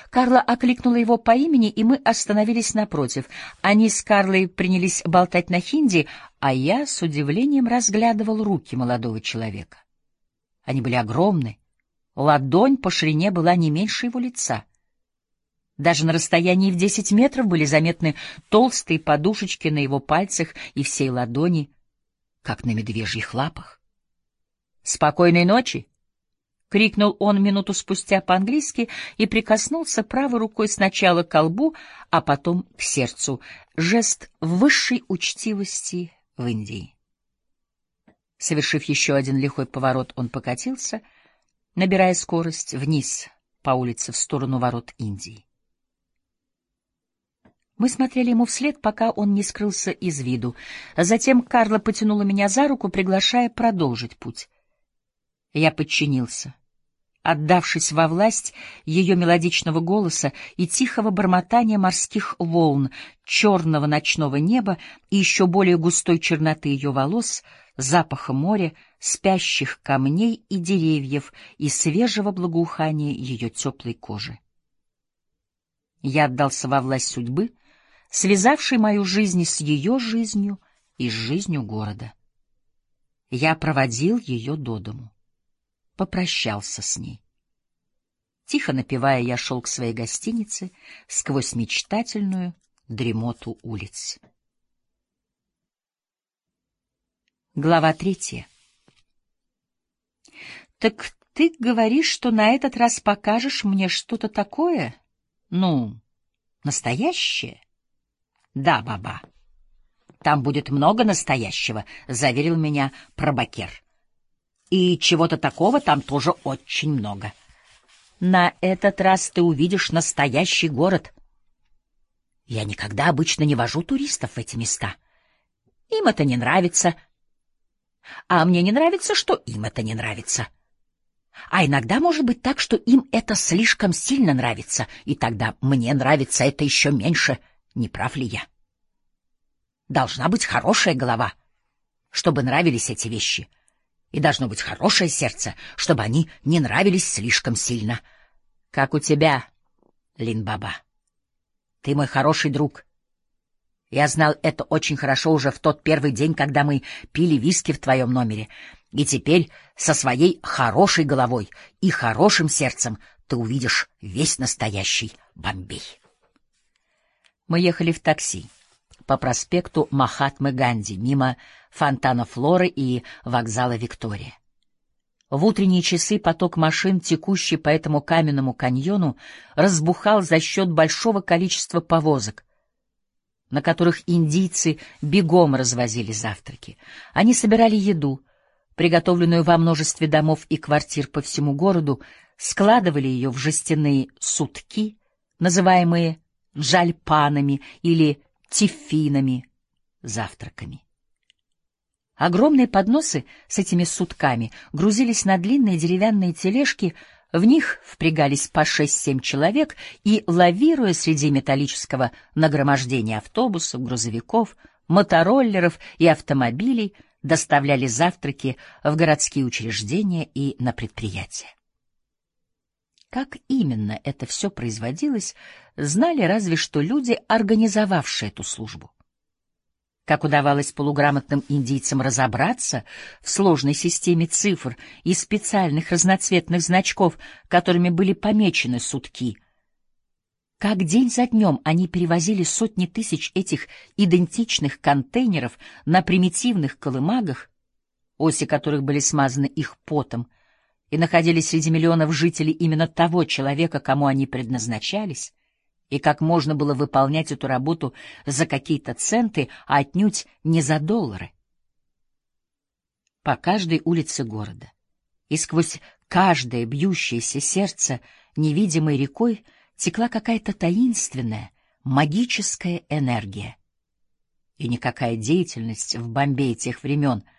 Карла окликнула его по имени, и мы остановились напротив. Они с Карлой принялись болтать на хинди, а я с удивлением разглядывал руки молодого человека. Они были огромны, ладонь по ширине была не меньше его лица. Даже на расстоянии в десять метров были заметны толстые подушечки на его пальцах и всей ладони, как на медвежьих лапах. «Спокойной ночи!» — крикнул он минуту спустя по-английски и прикоснулся правой рукой сначала к колбу, а потом к сердцу. Жест высшей учтивости в Индии. Совершив еще один лихой поворот, он покатился, набирая скорость вниз по улице в сторону ворот Индии. Мы смотрели ему вслед, пока он не скрылся из виду. Затем Карла потянула меня за руку, приглашая продолжить путь. Я подчинился, отдавшись во власть ее мелодичного голоса и тихого бормотания морских волн, черного ночного неба и еще более густой черноты ее волос, запаха моря, спящих камней и деревьев и свежего благоухания ее теплой кожи. Я отдался во власть судьбы, связавшей мою жизнь с ее жизнью и с жизнью города. Я проводил ее до дому попрощался с ней. Тихо напевая, я шел к своей гостинице сквозь мечтательную дремоту улиц. Глава третья. Так ты говоришь, что на этот раз покажешь мне что-то такое? Ну, настоящее? Да, баба. Там будет много настоящего, заверил меня пробакер. И чего-то такого там тоже очень много. На этот раз ты увидишь настоящий город. Я никогда обычно не вожу туристов в эти места. Им это не нравится. А мне не нравится, что им это не нравится. А иногда может быть так, что им это слишком сильно нравится, и тогда мне нравится это еще меньше. Не прав ли я? Должна быть хорошая голова, чтобы нравились эти вещи — и должно быть хорошее сердце, чтобы они не нравились слишком сильно. Как у тебя, Линбаба. Ты мой хороший друг. Я знал это очень хорошо уже в тот первый день, когда мы пили виски в твоем номере. И теперь со своей хорошей головой и хорошим сердцем ты увидишь весь настоящий Бомбей. Мы ехали в такси по проспекту Махатмы Ганди, мимо фонтана Флоры и вокзала Виктория. В утренние часы поток машин, текущий по этому каменному каньону, разбухал за счет большого количества повозок, на которых индийцы бегом развозили завтраки. Они собирали еду, приготовленную во множестве домов и квартир по всему городу, складывали ее в жестяные сутки, называемые джальпанами или тифинами, завтраками. Огромные подносы с этими сутками грузились на длинные деревянные тележки, в них впрягались по шесть-семь человек и, лавируя среди металлического нагромождения автобусов, грузовиков, мотороллеров и автомобилей, доставляли завтраки в городские учреждения и на предприятия. Как именно это все производилось, знали разве что люди, организовавшие эту службу. Как удавалось полуграмотным индийцам разобраться в сложной системе цифр и специальных разноцветных значков, которыми были помечены сутки. Как день за днем они перевозили сотни тысяч этих идентичных контейнеров на примитивных колымагах, оси которых были смазаны их потом, и находились среди миллионов жителей именно того человека, кому они предназначались, и как можно было выполнять эту работу за какие-то центы, а отнюдь не за доллары. По каждой улице города и сквозь каждое бьющееся сердце невидимой рекой текла какая-то таинственная, магическая энергия. И никакая деятельность в Бомбее тех времен —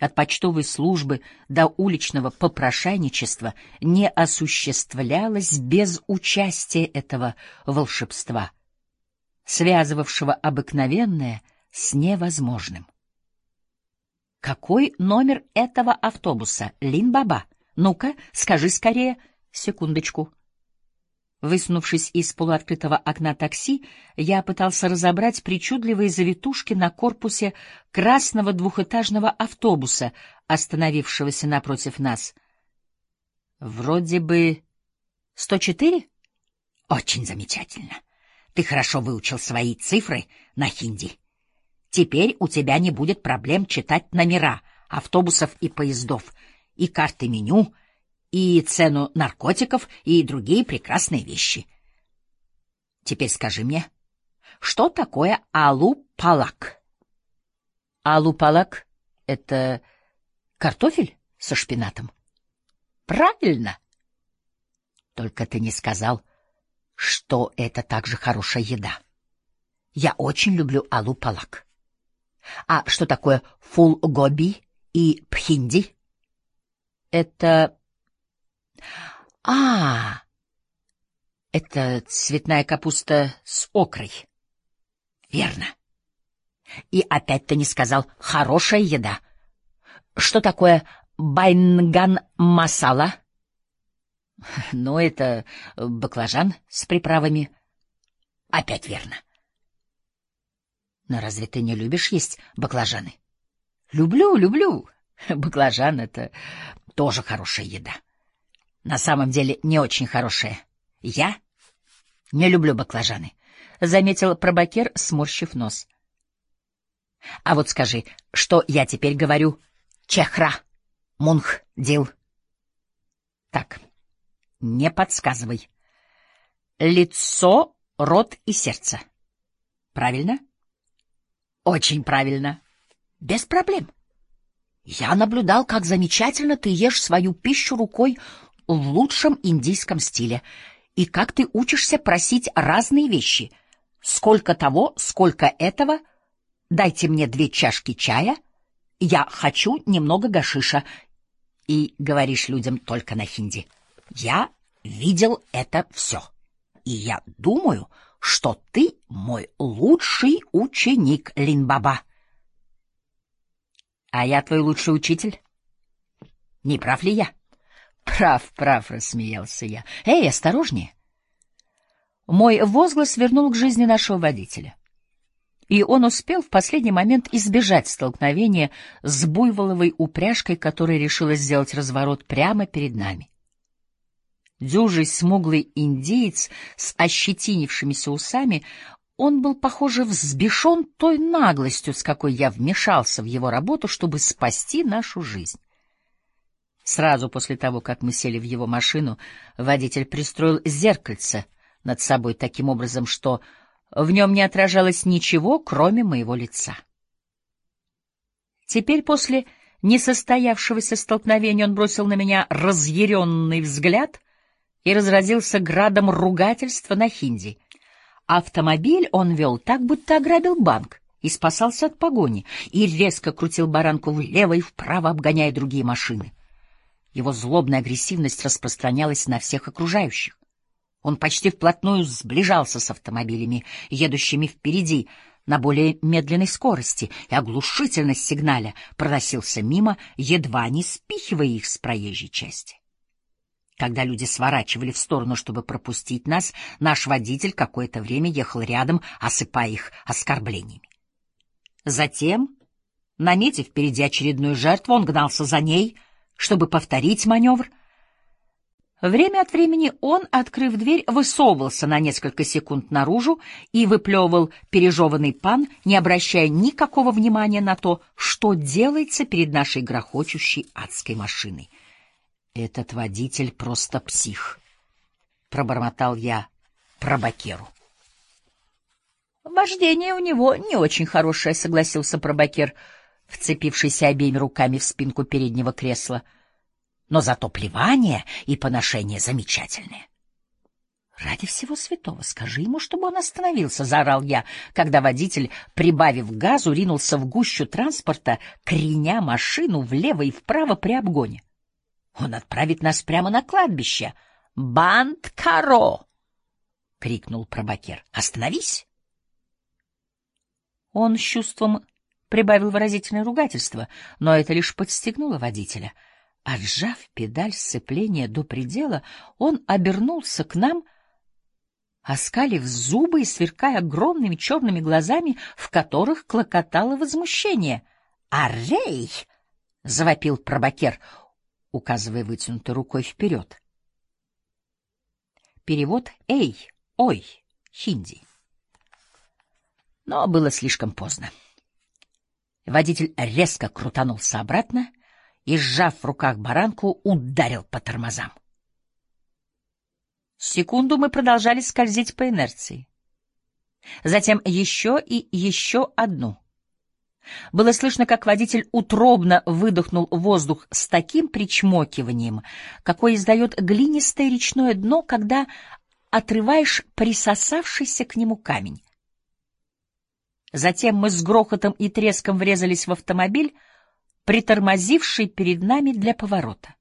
от почтовой службы до уличного попрошайничества не осуществлялось без участия этого волшебства, связывавшего обыкновенное с невозможным. Какой номер этого автобуса, Лин-баба? Ну-ка, скажи скорее. Секундочку. Высунувшись из полуоткрытого окна такси, я пытался разобрать причудливые завитушки на корпусе красного двухэтажного автобуса, остановившегося напротив нас. Вроде бы... Сто четыре? Очень замечательно. Ты хорошо выучил свои цифры на хинди. Теперь у тебя не будет проблем читать номера автобусов и поездов, и карты меню — и цену наркотиков, и другие прекрасные вещи. Теперь скажи мне, что такое алу-палак? Алу-палак — это картофель со шпинатом. Правильно. Только ты не сказал, что это также хорошая еда. Я очень люблю алу-палак. А что такое фул-гоби и пхинди? Это а, это цветная капуста с окрой. Верно. И опять ты не сказал «хорошая еда». Что такое байнган масала? Ну, это баклажан с приправами. Опять верно. Но разве ты не любишь есть баклажаны? Люблю, люблю. Баклажан — это тоже хорошая еда на самом деле не очень хорошее. Я не люблю баклажаны, — заметил пробакер, сморщив нос. — А вот скажи, что я теперь говорю? Чехра, мунх, дил. Так, не подсказывай. Лицо, рот и сердце. Правильно? Очень правильно. Без проблем. Я наблюдал, как замечательно ты ешь свою пищу рукой в лучшем индийском стиле. И как ты учишься просить разные вещи. Сколько того, сколько этого. Дайте мне две чашки чая. Я хочу немного гашиша. И говоришь людям только на хинди. Я видел это все. И я думаю, что ты мой лучший ученик, Линбаба. А я твой лучший учитель? Не прав ли я? Прав, прав, рассмеялся я. Эй, осторожнее. Мой возглас вернул к жизни нашего водителя. И он успел в последний момент избежать столкновения с буйволовой упряжкой, которая решила сделать разворот прямо перед нами. Дюжий смуглый индеец с ощетинившимися усами, он был, похоже, взбешен той наглостью, с какой я вмешался в его работу, чтобы спасти нашу жизнь. Сразу после того, как мы сели в его машину, водитель пристроил зеркальце над собой таким образом, что в нем не отражалось ничего, кроме моего лица. Теперь после несостоявшегося столкновения он бросил на меня разъяренный взгляд и разразился градом ругательства на хинди. Автомобиль он вел так, будто ограбил банк и спасался от погони, и резко крутил баранку влево и вправо, обгоняя другие машины. Его злобная агрессивность распространялась на всех окружающих. Он почти вплотную сближался с автомобилями, едущими впереди, на более медленной скорости, и оглушительно сигналя проносился мимо, едва не спихивая их с проезжей части. Когда люди сворачивали в сторону, чтобы пропустить нас, наш водитель какое-то время ехал рядом, осыпая их оскорблениями. Затем, наметив впереди очередную жертву, он гнался за ней, чтобы повторить маневр. Время от времени он, открыв дверь, высовывался на несколько секунд наружу и выплевывал пережеванный пан, не обращая никакого внимания на то, что делается перед нашей грохочущей адской машиной. Этот водитель просто псих, пробормотал я пробакеру. Вождение у него не очень хорошее, согласился пробакер, вцепившийся обеими руками в спинку переднего кресла. Но зато плевание и поношение замечательные. Ради всего святого, скажи ему, чтобы он остановился, заорал я, когда водитель, прибавив газу, ринулся в гущу транспорта, креня машину влево и вправо при обгоне. Он отправит нас прямо на кладбище. Банд-каро! — крикнул пробакер. — Остановись! Он с чувством прибавил выразительное ругательство, но это лишь подстегнуло водителя. Отжав педаль сцепления до предела, он обернулся к нам, оскалив зубы и сверкая огромными черными глазами, в которых клокотало возмущение. «Арей!» — завопил пробакер — указывая вытянутой рукой вперед. Перевод «Эй! Ой!» хинди. Но было слишком поздно. Водитель резко крутанулся обратно и, сжав в руках баранку, ударил по тормозам. Секунду мы продолжали скользить по инерции. Затем еще и еще одну — было слышно, как водитель утробно выдохнул воздух с таким причмокиванием, какое издает глинистое речное дно, когда отрываешь присосавшийся к нему камень. Затем мы с грохотом и треском врезались в автомобиль, притормозивший перед нами для поворота.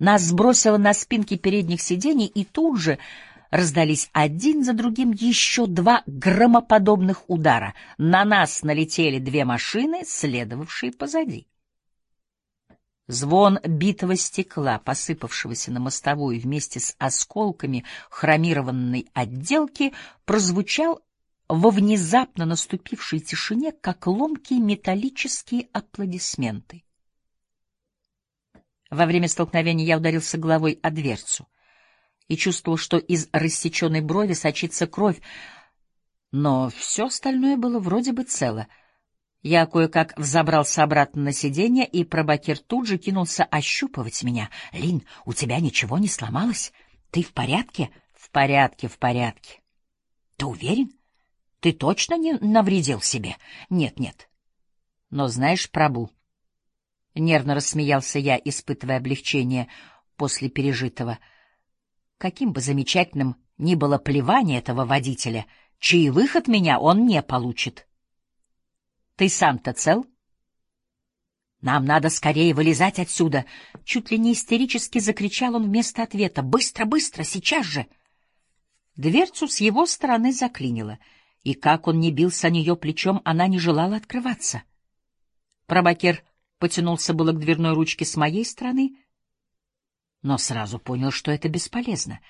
Нас сбросило на спинки передних сидений, и тут же раздались один за другим еще два громоподобных удара. На нас налетели две машины, следовавшие позади. Звон битого стекла, посыпавшегося на мостовую вместе с осколками хромированной отделки, прозвучал во внезапно наступившей тишине, как ломкие металлические аплодисменты. Во время столкновения я ударился головой о дверцу и чувствовал, что из рассеченной брови сочится кровь, но все остальное было вроде бы цело. Я кое-как взобрался обратно на сиденье, и пробакер тут же кинулся ощупывать меня. — Лин, у тебя ничего не сломалось? Ты в порядке? — В порядке, в порядке. — Ты уверен? Ты точно не навредил себе? — Нет, нет. — Но знаешь, Прабу... Нервно рассмеялся я, испытывая облегчение после пережитого — Каким бы замечательным ни было плевание этого водителя, чаевых от меня он не получит. Ты сам-то цел? Нам надо скорее вылезать отсюда, чуть ли не истерически закричал он вместо ответа. Быстро, быстро, сейчас же. Дверцу с его стороны заклинило, и как он не бился о нее плечом, она не желала открываться. Пробакер потянулся было к дверной ручке с моей стороны, но сразу понял, что это бесполезно.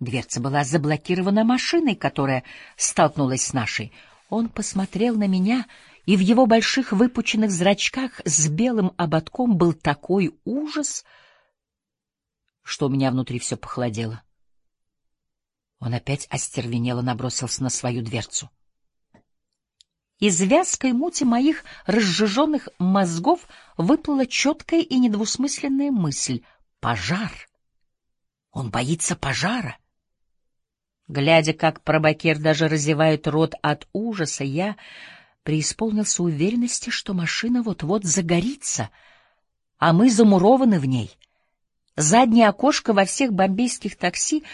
Дверца была заблокирована машиной, которая столкнулась с нашей. Он посмотрел на меня, и в его больших выпученных зрачках с белым ободком был такой ужас, что у меня внутри все похолодело. Он опять остервенело набросился на свою дверцу. Из вязкой мути моих разжиженных мозгов выплыла четкая и недвусмысленная мысль — пожар. Он боится пожара. Глядя, как пробакер даже разевает рот от ужаса, я преисполнился уверенности, что машина вот-вот загорится, а мы замурованы в ней. Заднее окошко во всех бомбейских такси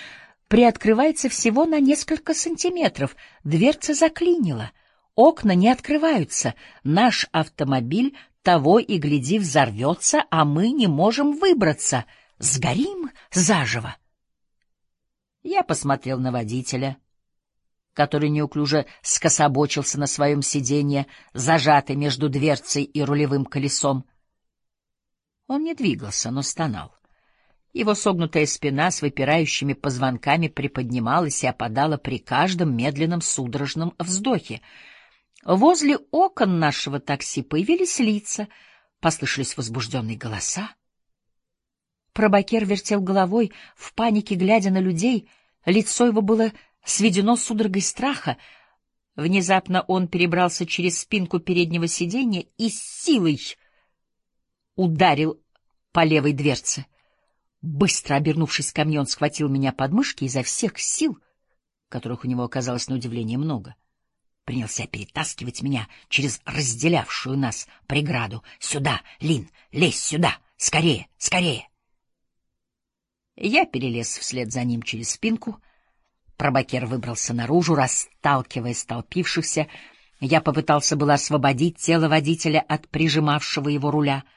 приоткрывается всего на несколько сантиметров, дверца заклинила, окна не открываются, наш автомобиль того и гляди взорвется, а мы не можем выбраться, сгорим заживо. Я посмотрел на водителя, который неуклюже скособочился на своем сиденье, зажатый между дверцей и рулевым колесом. Он не двигался, но стонал. Его согнутая спина с выпирающими позвонками приподнималась и опадала при каждом медленном судорожном вздохе. Возле окон нашего такси появились лица, послышались возбужденные голоса. Пробакер вертел головой, в панике глядя на людей, лицо его было сведено судорогой страха. Внезапно он перебрался через спинку переднего сиденья и с силой ударил по левой дверце. Быстро обернувшись ко мне, он схватил меня под мышки изо всех сил, которых у него оказалось на удивление много. Принялся перетаскивать меня через разделявшую нас преграду. «Сюда, Лин, лезь сюда! Скорее, скорее!» Я перелез вслед за ним через спинку. Пробакер выбрался наружу, расталкивая столпившихся. Я попытался было освободить тело водителя от прижимавшего его руля —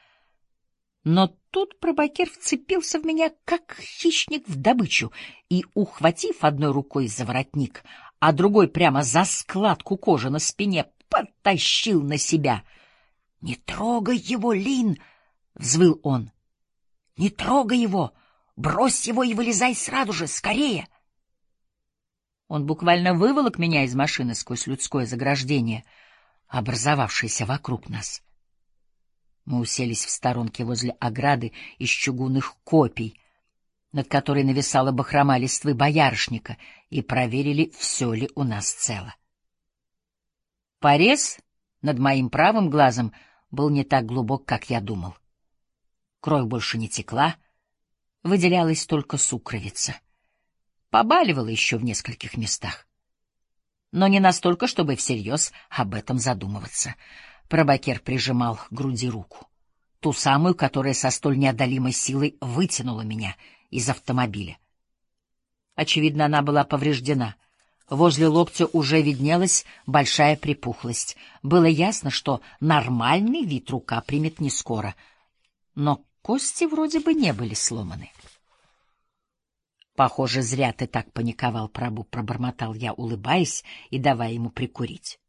но тут пробакер вцепился в меня, как хищник в добычу, и, ухватив одной рукой за воротник, а другой прямо за складку кожи на спине, потащил на себя. — Не трогай его, Лин! — взвыл он. — Не трогай его! Брось его и вылезай сразу же, скорее! Он буквально выволок меня из машины сквозь людское заграждение, образовавшееся вокруг нас. — мы уселись в сторонке возле ограды из чугунных копий, над которой нависала бахрома листвы боярышника, и проверили, все ли у нас цело. Порез над моим правым глазом был не так глубок, как я думал. Кровь больше не текла, выделялась только сукровица. Побаливала еще в нескольких местах. Но не настолько, чтобы всерьез об этом задумываться — Пробакер прижимал к груди руку. Ту самую, которая со столь неодолимой силой вытянула меня из автомобиля. Очевидно, она была повреждена. Возле локтя уже виднелась большая припухлость. Было ясно, что нормальный вид рука примет не скоро. Но кости вроде бы не были сломаны. Похоже, зря ты так паниковал, Прабу, пробормотал я, улыбаясь и давая ему прикурить.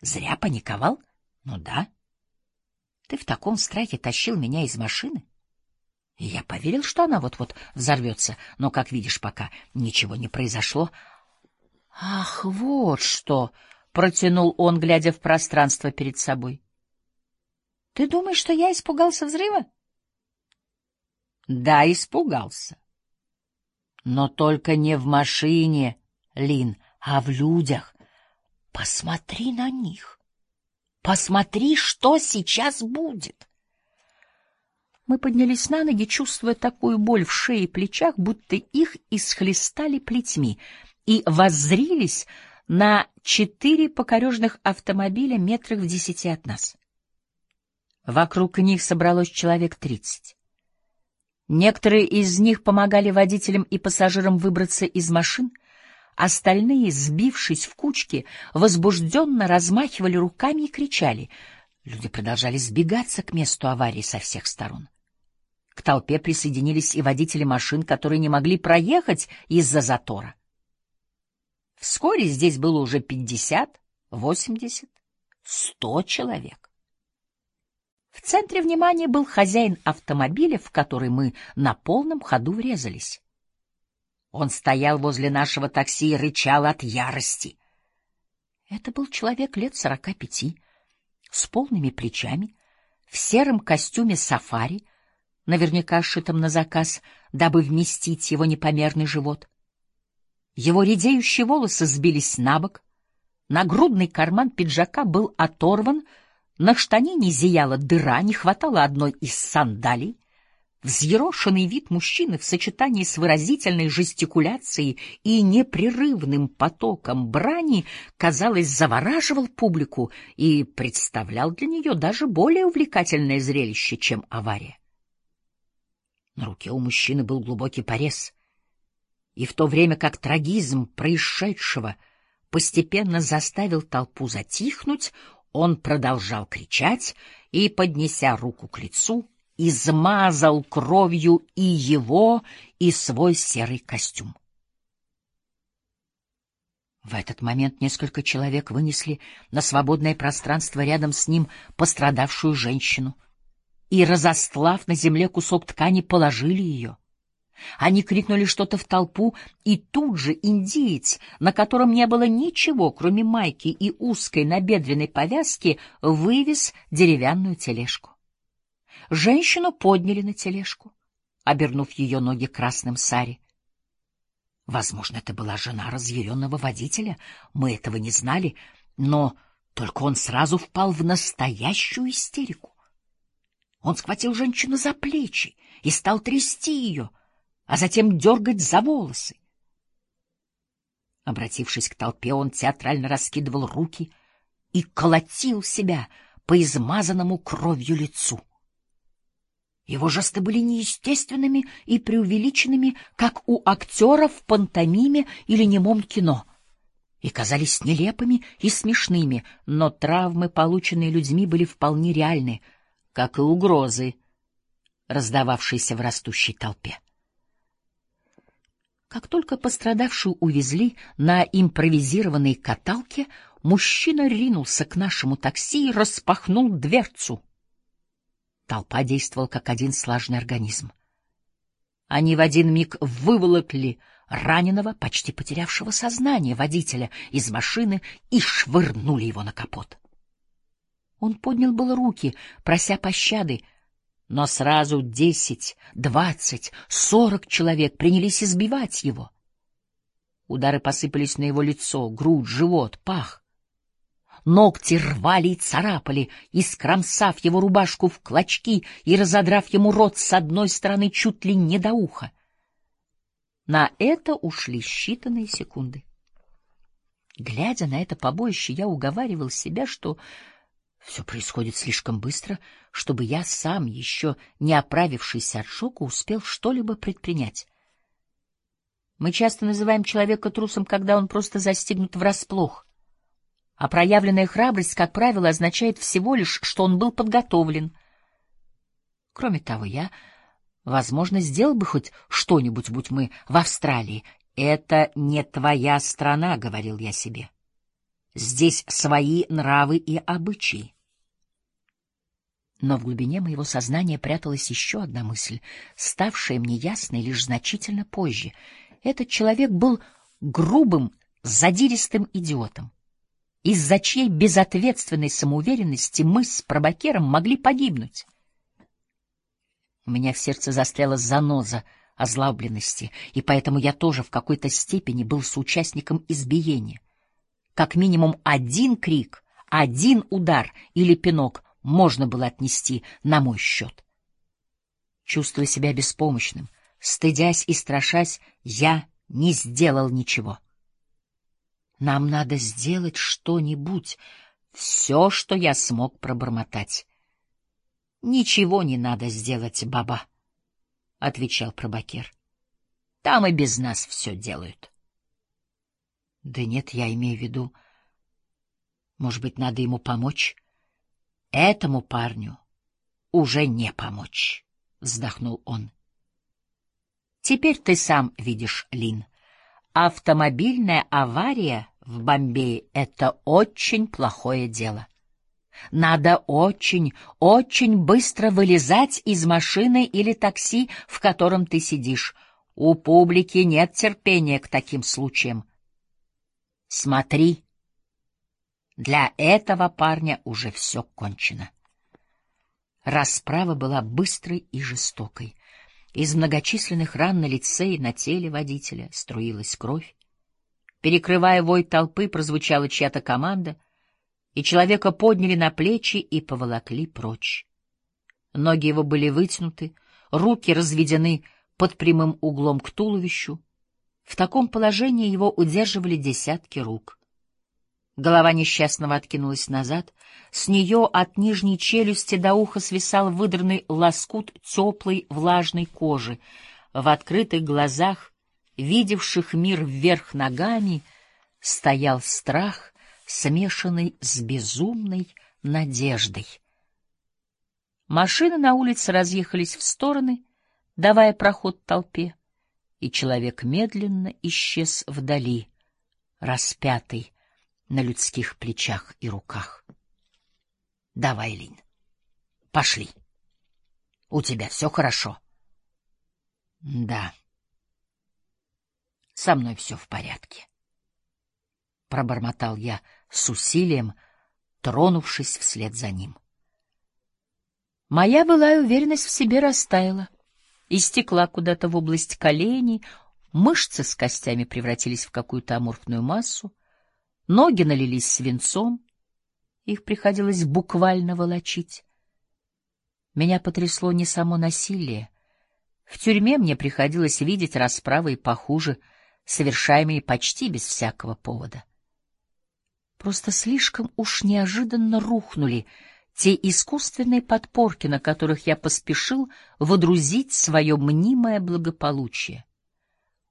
Зря паниковал? — ну да. Ты в таком страхе тащил меня из машины? И я поверил, что она вот-вот взорвется, но, как видишь, пока ничего не произошло. Ах, вот что! Протянул он, глядя в пространство перед собой. Ты думаешь, что я испугался взрыва? Да, испугался. Но только не в машине, Лин, а в людях. Посмотри на них. Посмотри, что сейчас будет. Мы поднялись на ноги, чувствуя такую боль в шее и плечах, будто их исхлестали плетьми, и воззрились на четыре покорежных автомобиля метрах в десяти от нас. Вокруг них собралось человек тридцать. Некоторые из них помогали водителям и пассажирам выбраться из машин — Остальные, сбившись в кучки, возбужденно размахивали руками и кричали. Люди продолжали сбегаться к месту аварии со всех сторон. К толпе присоединились и водители машин, которые не могли проехать из-за затора. Вскоре здесь было уже пятьдесят, восемьдесят, сто человек. В центре внимания был хозяин автомобиля, в который мы на полном ходу врезались. Он стоял возле нашего такси и рычал от ярости. Это был человек лет сорока пяти, с полными плечами, в сером костюме сафари, наверняка сшитом на заказ, дабы вместить его непомерный живот. Его редеющие волосы сбились на бок, нагрудный карман пиджака был оторван, на штанине зияла дыра, не хватало одной из сандалий, Взъерошенный вид мужчины в сочетании с выразительной жестикуляцией и непрерывным потоком брани, казалось, завораживал публику и представлял для нее даже более увлекательное зрелище, чем авария. На руке у мужчины был глубокий порез, и в то время как трагизм происшедшего постепенно заставил толпу затихнуть, он продолжал кричать и, поднеся руку к лицу, измазал кровью и его, и свой серый костюм. В этот момент несколько человек вынесли на свободное пространство рядом с ним пострадавшую женщину и, разостлав на земле кусок ткани, положили ее. Они крикнули что-то в толпу, и тут же индиец, на котором не было ничего, кроме майки и узкой набедренной повязки, вывез деревянную тележку. Женщину подняли на тележку, обернув ее ноги красным сари. Возможно, это была жена разъяренного водителя, мы этого не знали, но только он сразу впал в настоящую истерику. Он схватил женщину за плечи и стал трясти ее, а затем дергать за волосы. Обратившись к толпе, он театрально раскидывал руки и колотил себя по измазанному кровью лицу. Его жесты были неестественными и преувеличенными, как у актера в пантомиме или немом кино, и казались нелепыми и смешными, но травмы, полученные людьми, были вполне реальны, как и угрозы, раздававшиеся в растущей толпе. Как только пострадавшую увезли на импровизированной каталке, мужчина ринулся к нашему такси и распахнул дверцу — Толпа действовала как один слаженный организм. Они в один миг выволокли раненого, почти потерявшего сознание водителя из машины и швырнули его на капот. Он поднял было руки, прося пощады, но сразу десять, двадцать, сорок человек принялись избивать его. Удары посыпались на его лицо, грудь, живот, пах. Ногти рвали и царапали, искромсав его рубашку в клочки и разодрав ему рот с одной стороны чуть ли не до уха. На это ушли считанные секунды. Глядя на это побоище, я уговаривал себя, что все происходит слишком быстро, чтобы я сам, еще не оправившийся от шока, успел что-либо предпринять. Мы часто называем человека трусом, когда он просто застигнут врасплох а проявленная храбрость, как правило, означает всего лишь, что он был подготовлен. Кроме того, я, возможно, сделал бы хоть что-нибудь, будь мы в Австралии. Это не твоя страна, — говорил я себе. Здесь свои нравы и обычаи. Но в глубине моего сознания пряталась еще одна мысль, ставшая мне ясной лишь значительно позже. Этот человек был грубым, задиристым идиотом из-за чьей безответственной самоуверенности мы с пробакером могли погибнуть. У меня в сердце застряла заноза озлобленности, и поэтому я тоже в какой-то степени был соучастником избиения. Как минимум один крик, один удар или пинок можно было отнести на мой счет. Чувствуя себя беспомощным, стыдясь и страшась, я не сделал ничего. Нам надо сделать что-нибудь. Все, что я смог пробормотать. — Ничего не надо сделать, баба, — отвечал пробакер. — Там и без нас все делают. — Да нет, я имею в виду... Может быть, надо ему помочь? — Этому парню уже не помочь, — вздохнул он. — Теперь ты сам видишь, Лин. Автомобильная авария в Бомбее — это очень плохое дело. Надо очень, очень быстро вылезать из машины или такси, в котором ты сидишь. У публики нет терпения к таким случаям. Смотри, для этого парня уже все кончено. Расправа была быстрой и жестокой. Из многочисленных ран на лице и на теле водителя струилась кровь. Перекрывая вой толпы, прозвучала чья-то команда, и человека подняли на плечи и поволокли прочь. Ноги его были вытянуты, руки разведены под прямым углом к туловищу. В таком положении его удерживали десятки рук. Голова несчастного откинулась назад, с нее от нижней челюсти до уха свисал выдранный лоскут теплой влажной кожи. В открытых глазах, видевших мир вверх ногами, стоял страх, смешанный с безумной надеждой. Машины на улице разъехались в стороны, давая проход толпе, и человек медленно исчез вдали, распятый на людских плечах и руках. — Давай, Лин, пошли. У тебя все хорошо? — Да. Со мной все в порядке. Пробормотал я с усилием, тронувшись вслед за ним. Моя былая уверенность в себе растаяла и стекла куда-то в область коленей, мышцы с костями превратились в какую-то аморфную массу, Ноги налились свинцом, их приходилось буквально волочить. Меня потрясло не само насилие. В тюрьме мне приходилось видеть расправы и похуже, совершаемые почти без всякого повода. Просто слишком уж неожиданно рухнули те искусственные подпорки, на которых я поспешил водрузить свое мнимое благополучие.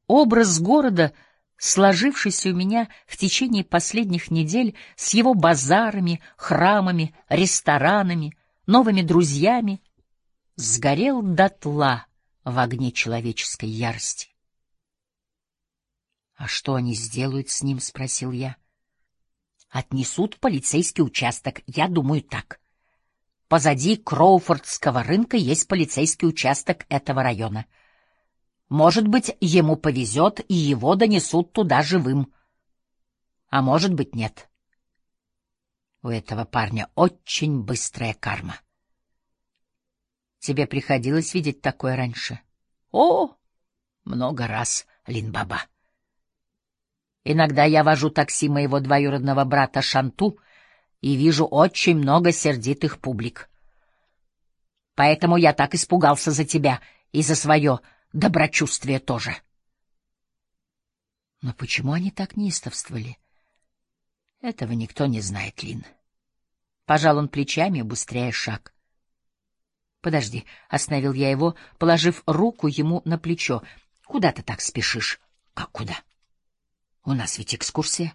Образ города — сложившийся у меня в течение последних недель с его базарами, храмами, ресторанами, новыми друзьями, сгорел дотла в огне человеческой ярости. — А что они сделают с ним? — спросил я. — Отнесут в полицейский участок, я думаю так. Позади Кроуфордского рынка есть полицейский участок этого района — может быть, ему повезет, и его донесут туда живым. А может быть, нет. У этого парня очень быстрая карма. Тебе приходилось видеть такое раньше? О, много раз, Линбаба. Иногда я вожу такси моего двоюродного брата Шанту и вижу очень много сердитых публик. Поэтому я так испугался за тебя и за свое доброчувствие тоже. Но почему они так неистовствовали? Этого никто не знает, Лин. Пожал он плечами, убыстряя шаг. Подожди, остановил я его, положив руку ему на плечо. Куда ты так спешишь? Как куда? У нас ведь экскурсия.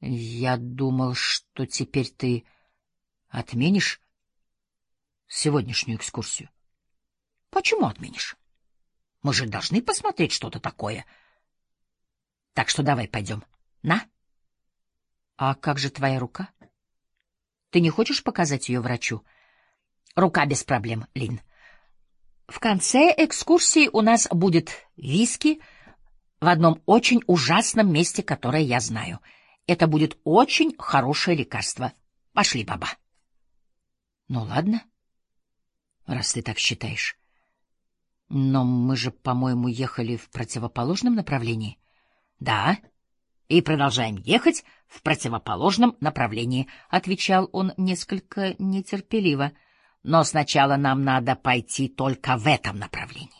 Я думал, что теперь ты отменишь сегодняшнюю экскурсию. Почему отменишь? Мы же должны посмотреть что-то такое. Так что давай пойдем. На. А как же твоя рука? Ты не хочешь показать ее врачу? Рука без проблем, Лин. В конце экскурсии у нас будет виски в одном очень ужасном месте, которое я знаю. Это будет очень хорошее лекарство. Пошли, баба. Ну ладно, раз ты так считаешь. Но мы же, по-моему, ехали в противоположном направлении. Да, и продолжаем ехать в противоположном направлении, отвечал он несколько нетерпеливо. Но сначала нам надо пойти только в этом направлении.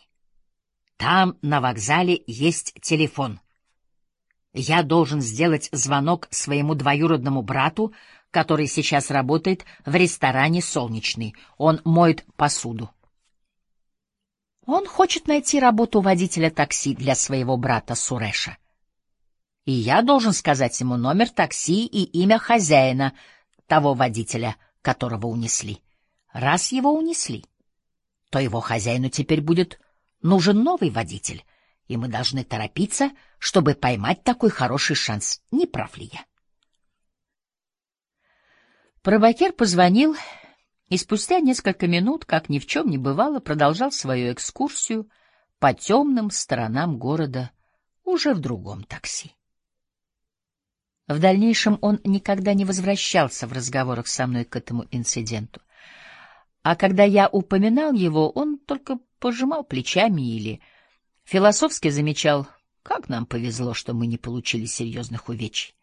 Там на вокзале есть телефон. Я должен сделать звонок своему двоюродному брату, который сейчас работает в ресторане Солнечный. Он моет посуду. Он хочет найти работу водителя такси для своего брата Суреша. И я должен сказать ему номер такси и имя хозяина того водителя, которого унесли. Раз его унесли, то его хозяину теперь будет нужен новый водитель, и мы должны торопиться, чтобы поймать такой хороший шанс. Не прав ли я? Пробакер позвонил и спустя несколько минут, как ни в чем не бывало, продолжал свою экскурсию по темным сторонам города уже в другом такси. В дальнейшем он никогда не возвращался в разговорах со мной к этому инциденту. А когда я упоминал его, он только пожимал плечами или философски замечал, как нам повезло, что мы не получили серьезных увечий.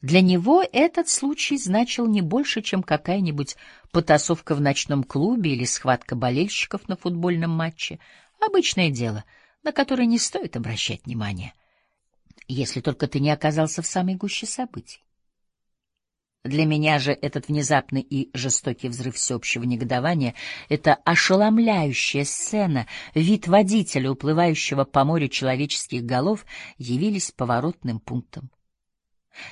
Для него этот случай значил не больше, чем какая-нибудь потасовка в ночном клубе или схватка болельщиков на футбольном матче. Обычное дело, на которое не стоит обращать внимания, если только ты не оказался в самой гуще событий. Для меня же этот внезапный и жестокий взрыв всеобщего негодования, эта ошеломляющая сцена, вид водителя, уплывающего по морю человеческих голов, явились поворотным пунктом.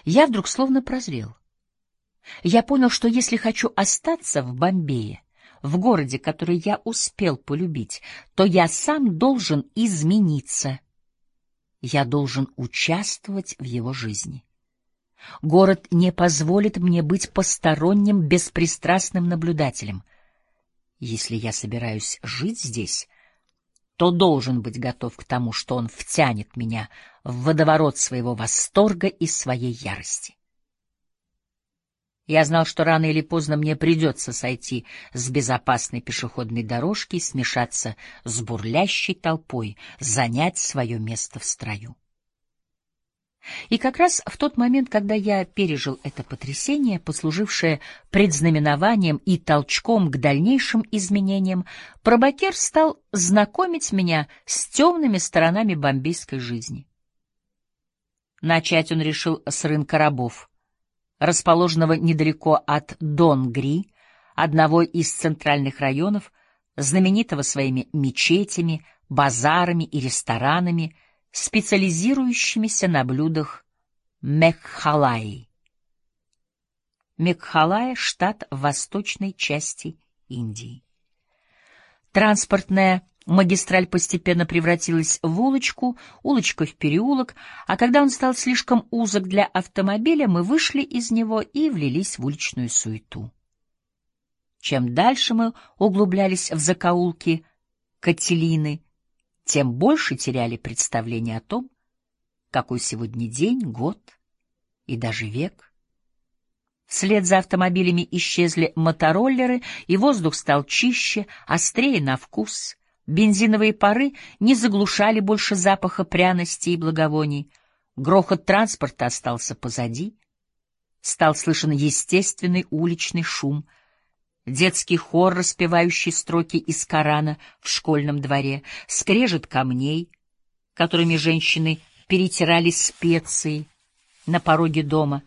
Я вдруг словно прозрел. Я понял, что если хочу остаться в Бомбее, в городе, который я успел полюбить, то я сам должен измениться. Я должен участвовать в его жизни. Город не позволит мне быть посторонним, беспристрастным наблюдателем. Если я собираюсь жить здесь, то должен быть готов к тому, что он втянет меня в водоворот своего восторга и своей ярости. Я знал, что рано или поздно мне придется сойти с безопасной пешеходной дорожки смешаться с бурлящей толпой, занять свое место в строю. И как раз в тот момент, когда я пережил это потрясение, послужившее предзнаменованием и толчком к дальнейшим изменениям, Пробакер стал знакомить меня с темными сторонами бомбейской жизни. Начать он решил с рынка рабов, расположенного недалеко от Донгри, одного из центральных районов, знаменитого своими мечетями, базарами и ресторанами, специализирующимися на блюдах Мекхалаи. Мекхалая — штат в восточной части Индии. Транспортная магистраль постепенно превратилась в улочку, улочка в переулок, а когда он стал слишком узок для автомобиля, мы вышли из него и влились в уличную суету. Чем дальше мы углублялись в закоулки Кателины, тем больше теряли представление о том, какой сегодня день, год и даже век. Вслед за автомобилями исчезли мотороллеры, и воздух стал чище, острее на вкус. Бензиновые пары не заглушали больше запаха пряности и благовоний. Грохот транспорта остался позади. Стал слышен естественный уличный шум — детский хор, распевающий строки из Корана в школьном дворе, скрежет камней, которыми женщины перетирали специи на пороге дома,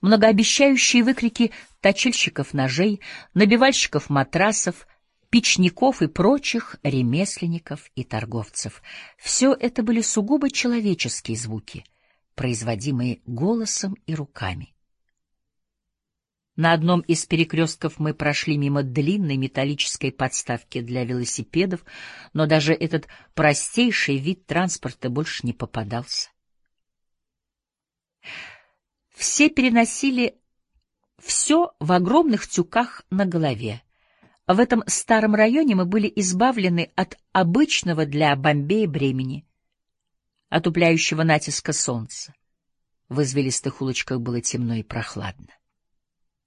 многообещающие выкрики точильщиков ножей, набивальщиков матрасов, печников и прочих ремесленников и торговцев. Все это были сугубо человеческие звуки, производимые голосом и руками. На одном из перекрестков мы прошли мимо длинной металлической подставки для велосипедов, но даже этот простейший вид транспорта больше не попадался. Все переносили все в огромных тюках на голове. В этом старом районе мы были избавлены от обычного для Бомбея бремени, отупляющего натиска солнца. В извилистых улочках было темно и прохладно.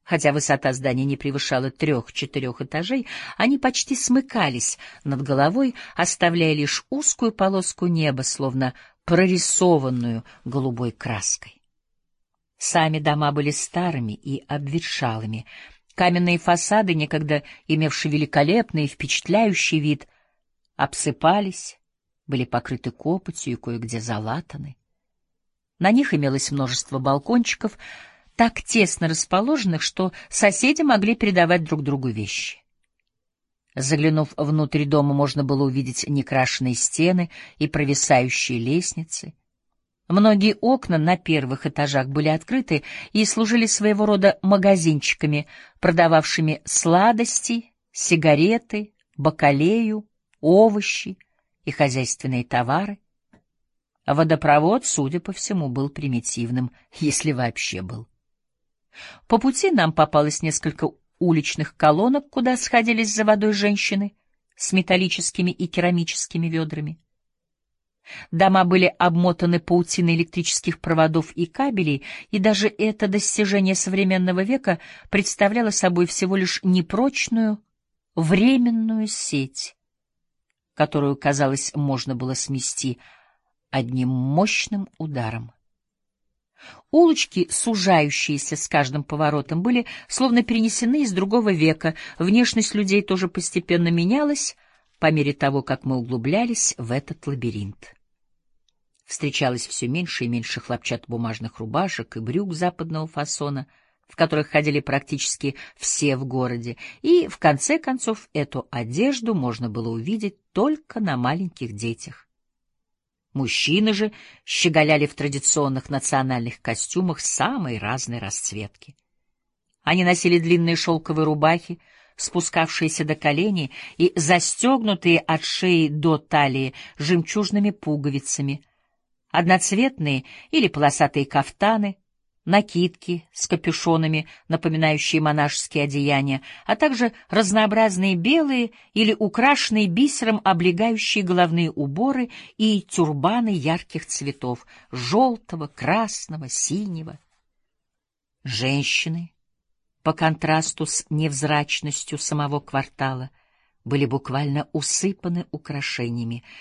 Хотя высота здания не превышала трех-четырех этажей, они почти смыкались над головой, оставляя лишь узкую полоску неба, словно прорисованную голубой краской. Сами дома были старыми и обветшалыми. Каменные фасады, некогда имевшие великолепный и впечатляющий вид, обсыпались, были покрыты копотью и кое-где залатаны. На них имелось множество балкончиков — так тесно расположенных, что соседи могли передавать друг другу вещи. Заглянув внутрь дома, можно было увидеть некрашенные стены и провисающие лестницы. Многие окна на первых этажах были открыты и служили своего рода магазинчиками, продававшими сладости, сигареты, бакалею, овощи и хозяйственные товары. Водопровод, судя по всему, был примитивным, если вообще был. По пути нам попалось несколько уличных колонок, куда сходились за водой женщины. с металлическими и керамическими ведрами. Дома были обмотаны паутиной электрических проводов и кабелей, и даже это достижение современного века представляло собой всего лишь непрочную, временную сеть, которую, казалось, можно было смести одним мощным ударом. Улочки, сужающиеся с каждым поворотом, были словно перенесены из другого века, внешность людей тоже постепенно менялась по мере того, как мы углублялись в этот лабиринт. Встречалось все меньше и меньше хлопчатобумажных рубашек и брюк западного фасона, в которых ходили практически все в городе, и, в конце концов, эту одежду можно было увидеть только на маленьких детях. Мужчины же щеголяли в традиционных национальных костюмах самой разной расцветки. Они носили длинные шелковые рубахи, спускавшиеся до коленей и застегнутые от шеи до талии жемчужными пуговицами, одноцветные или полосатые кафтаны, накидки с капюшонами, напоминающие монашеские одеяния, а также разнообразные белые или украшенные бисером облегающие головные уборы и тюрбаны ярких цветов — желтого, красного, синего. Женщины, по контрасту с невзрачностью самого квартала, были буквально усыпаны украшениями —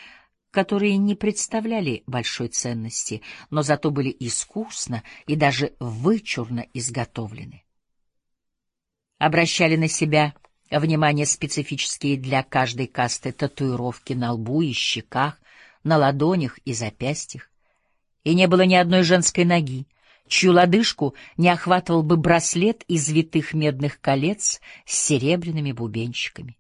которые не представляли большой ценности, но зато были искусно и даже вычурно изготовлены. Обращали на себя внимание специфические для каждой касты татуировки на лбу и щеках, на ладонях и запястьях. И не было ни одной женской ноги, чью лодыжку не охватывал бы браслет из витых медных колец с серебряными бубенчиками.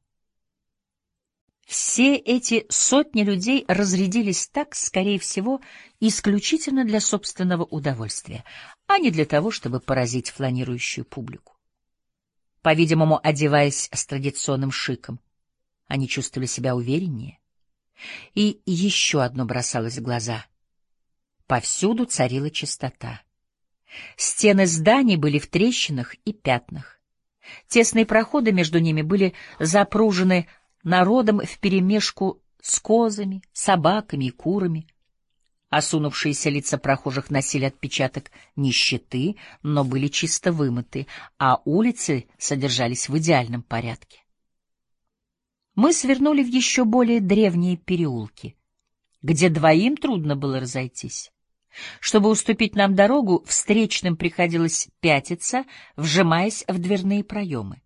Все эти сотни людей разрядились так, скорее всего, исключительно для собственного удовольствия, а не для того, чтобы поразить фланирующую публику. По-видимому, одеваясь с традиционным шиком, они чувствовали себя увереннее. И еще одно бросалось в глаза. Повсюду царила чистота. Стены зданий были в трещинах и пятнах. Тесные проходы между ними были запружены народом вперемешку с козами, собаками и курами. Осунувшиеся лица прохожих носили отпечаток нищеты, но были чисто вымыты, а улицы содержались в идеальном порядке. Мы свернули в еще более древние переулки, где двоим трудно было разойтись. Чтобы уступить нам дорогу, встречным приходилось пятиться, вжимаясь в дверные проемы.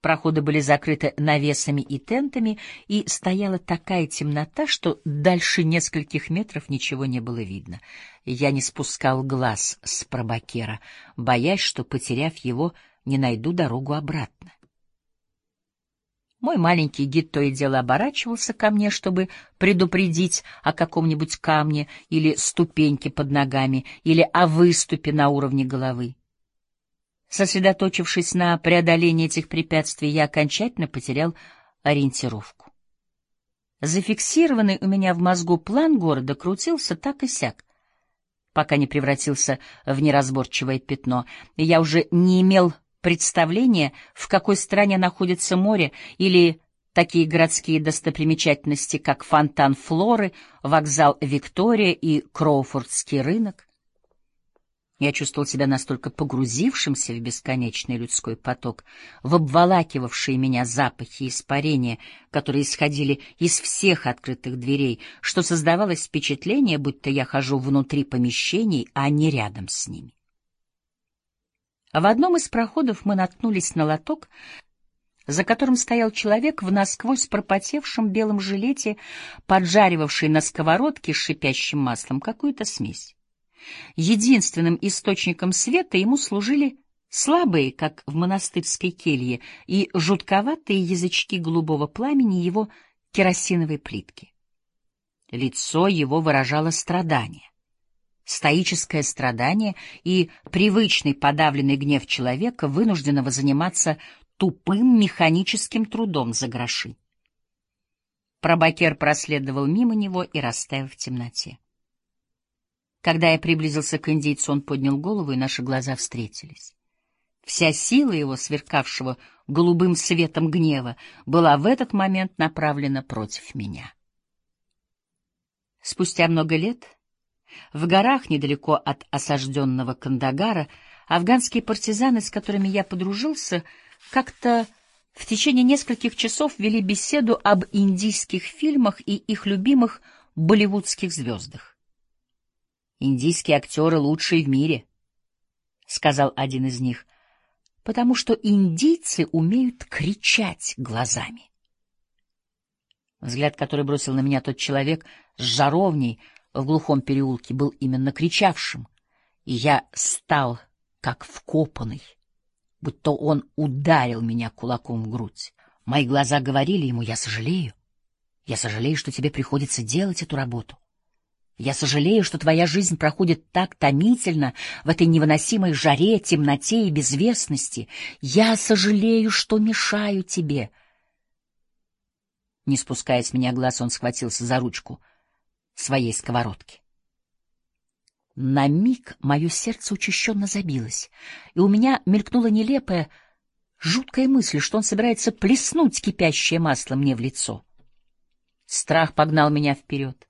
Проходы были закрыты навесами и тентами, и стояла такая темнота, что дальше нескольких метров ничего не было видно. Я не спускал глаз с пробакера, боясь, что, потеряв его, не найду дорогу обратно. Мой маленький гид то и дело оборачивался ко мне, чтобы предупредить о каком-нибудь камне или ступеньке под ногами, или о выступе на уровне головы. Сосредоточившись на преодолении этих препятствий, я окончательно потерял ориентировку. Зафиксированный у меня в мозгу план города крутился так и сяк, пока не превратился в неразборчивое пятно, и я уже не имел представления, в какой стране находится море или такие городские достопримечательности, как фонтан Флоры, вокзал Виктория и Кроуфордский рынок. Я чувствовал себя настолько погрузившимся в бесконечный людской поток, в обволакивавшие меня запахи испарения, которые исходили из всех открытых дверей, что создавалось впечатление, будто я хожу внутри помещений, а не рядом с ними. В одном из проходов мы наткнулись на лоток, за которым стоял человек в насквозь пропотевшем белом жилете, поджаривавший на сковородке с шипящим маслом какую-то смесь. Единственным источником света ему служили слабые, как в монастырской келье, и жутковатые язычки голубого пламени его керосиновой плитки. Лицо его выражало страдание. Стоическое страдание и привычный подавленный гнев человека, вынужденного заниматься тупым механическим трудом за гроши. Пробакер проследовал мимо него и растаял в темноте. Когда я приблизился к индейцу, он поднял голову, и наши глаза встретились. Вся сила его, сверкавшего голубым светом гнева, была в этот момент направлена против меня. Спустя много лет в горах недалеко от осажденного Кандагара афганские партизаны, с которыми я подружился, как-то в течение нескольких часов вели беседу об индийских фильмах и их любимых болливудских звездах. «Индийские актеры лучшие в мире», — сказал один из них, — «потому что индийцы умеют кричать глазами». Взгляд, который бросил на меня тот человек с жаровней в глухом переулке, был именно кричавшим, и я стал как вкопанный будто он ударил меня кулаком в грудь. Мои глаза говорили ему, я сожалею. Я сожалею, что тебе приходится делать эту работу. Я сожалею, что твоя жизнь проходит так томительно в этой невыносимой жаре, темноте и безвестности. Я сожалею, что мешаю тебе. Не спуская с меня глаз, он схватился за ручку своей сковородки. На миг мое сердце учащенно забилось, и у меня мелькнула нелепая, жуткая мысль, что он собирается плеснуть кипящее масло мне в лицо. Страх погнал меня вперед,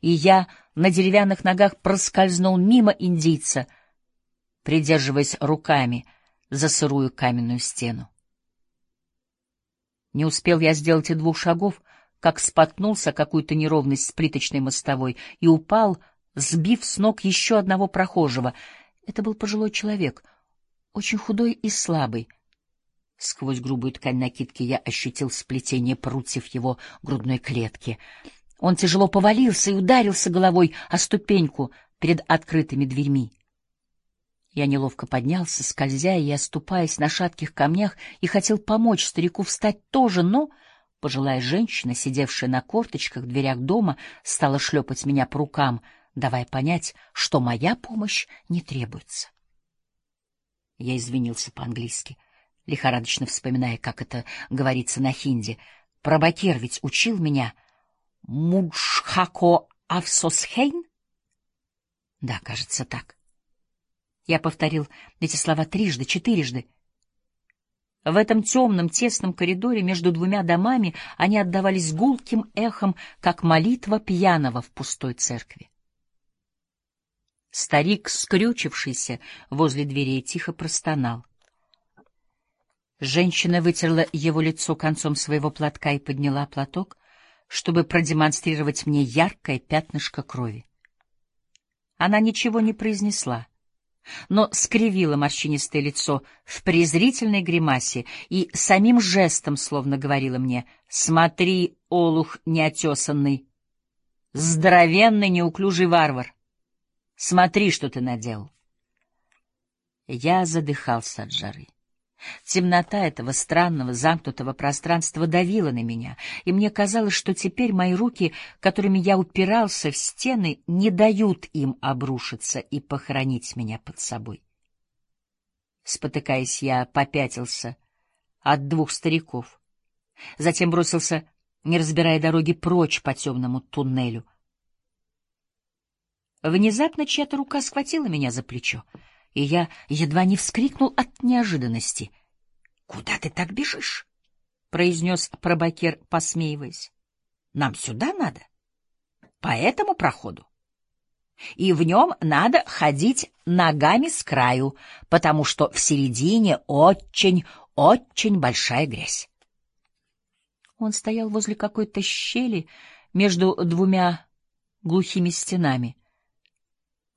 и я на деревянных ногах проскользнул мимо индийца, придерживаясь руками за сырую каменную стену. Не успел я сделать и двух шагов, как споткнулся какую-то неровность с плиточной мостовой и упал сбив с ног еще одного прохожего. Это был пожилой человек, очень худой и слабый. Сквозь грубую ткань накидки я ощутил сплетение прутьев его грудной клетки. Он тяжело повалился и ударился головой о ступеньку перед открытыми дверьми. Я неловко поднялся, скользя и оступаясь на шатких камнях, и хотел помочь старику встать тоже, но пожилая женщина, сидевшая на корточках в дверях дома, стала шлепать меня по рукам — давая понять, что моя помощь не требуется. Я извинился по-английски, лихорадочно вспоминая, как это говорится на хинди. Прабакер ведь учил меня «Муджхако Авсосхейн?» Да, кажется, так. Я повторил эти слова трижды, четырежды. В этом темном, тесном коридоре между двумя домами они отдавались гулким эхом, как молитва пьяного в пустой церкви. Старик, скрючившийся возле двери, тихо простонал. Женщина вытерла его лицо концом своего платка и подняла платок, чтобы продемонстрировать мне яркое пятнышко крови. Она ничего не произнесла, но скривила морщинистое лицо в презрительной гримасе и самим жестом словно говорила мне «Смотри, олух неотесанный, здоровенный неуклюжий варвар, Смотри, что ты наделал. Я задыхался от жары. Темнота этого странного замкнутого пространства давила на меня, и мне казалось, что теперь мои руки, которыми я упирался в стены, не дают им обрушиться и похоронить меня под собой. Спотыкаясь, я попятился от двух стариков, затем бросился, не разбирая дороги, прочь по темному туннелю — Внезапно чья-то рука схватила меня за плечо, и я едва не вскрикнул от неожиданности. — Куда ты так бежишь? — произнес пробакер, посмеиваясь. — Нам сюда надо, по этому проходу. И в нем надо ходить ногами с краю, потому что в середине очень-очень большая грязь. Он стоял возле какой-то щели между двумя глухими стенами.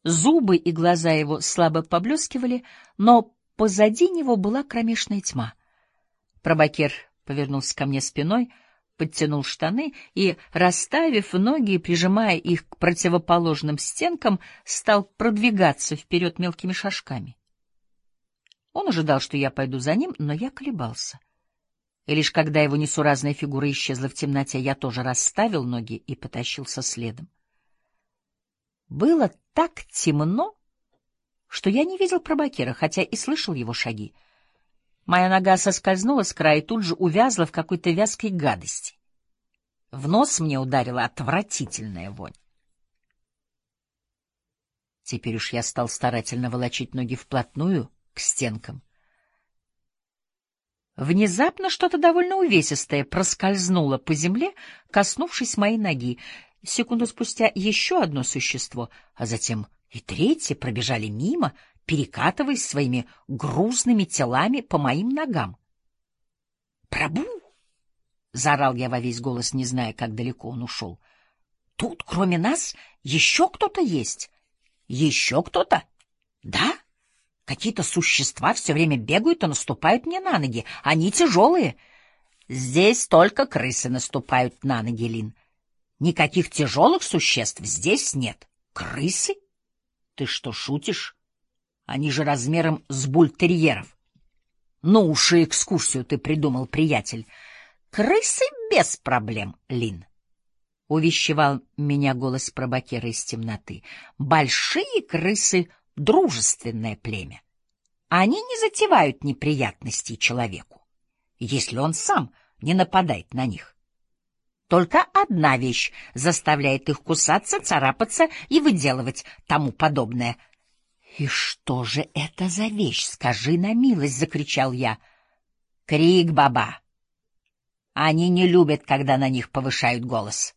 Зубы и глаза его слабо поблескивали, но позади него была кромешная тьма. Пробакер повернулся ко мне спиной, подтянул штаны и, расставив ноги и прижимая их к противоположным стенкам, стал продвигаться вперед мелкими шажками. Он ожидал, что я пойду за ним, но я колебался. И лишь когда его несуразная фигура исчезла в темноте, я тоже расставил ноги и потащился следом. Было так темно, что я не видел пробакера, хотя и слышал его шаги. Моя нога соскользнула с края и тут же увязла в какой-то вязкой гадости. В нос мне ударила отвратительная вонь. Теперь уж я стал старательно волочить ноги вплотную к стенкам. Внезапно что-то довольно увесистое проскользнуло по земле, коснувшись моей ноги. Секунду спустя еще одно существо, а затем и третье пробежали мимо, перекатываясь своими грузными телами по моим ногам. «Прабу!» — заорал я во весь голос, не зная, как далеко он ушел. «Тут, кроме нас, еще кто-то есть?» «Еще кто-то?» «Да?» Какие-то существа все время бегают и наступают мне на ноги. Они тяжелые. Здесь только крысы наступают на ноги, Лин. Никаких тяжелых существ здесь нет. Крысы? Ты что, шутишь? Они же размером с бультерьеров. Ну уж и экскурсию ты придумал, приятель. Крысы без проблем, Лин. Увещевал меня голос пробакера из темноты. Большие крысы — дружественное племя. Они не затевают неприятностей человеку, если он сам не нападает на них. Только одна вещь заставляет их кусаться, царапаться и выделывать тому подобное. — И что же это за вещь, скажи на милость, — закричал я. — Крик, баба. Они не любят, когда на них повышают голос.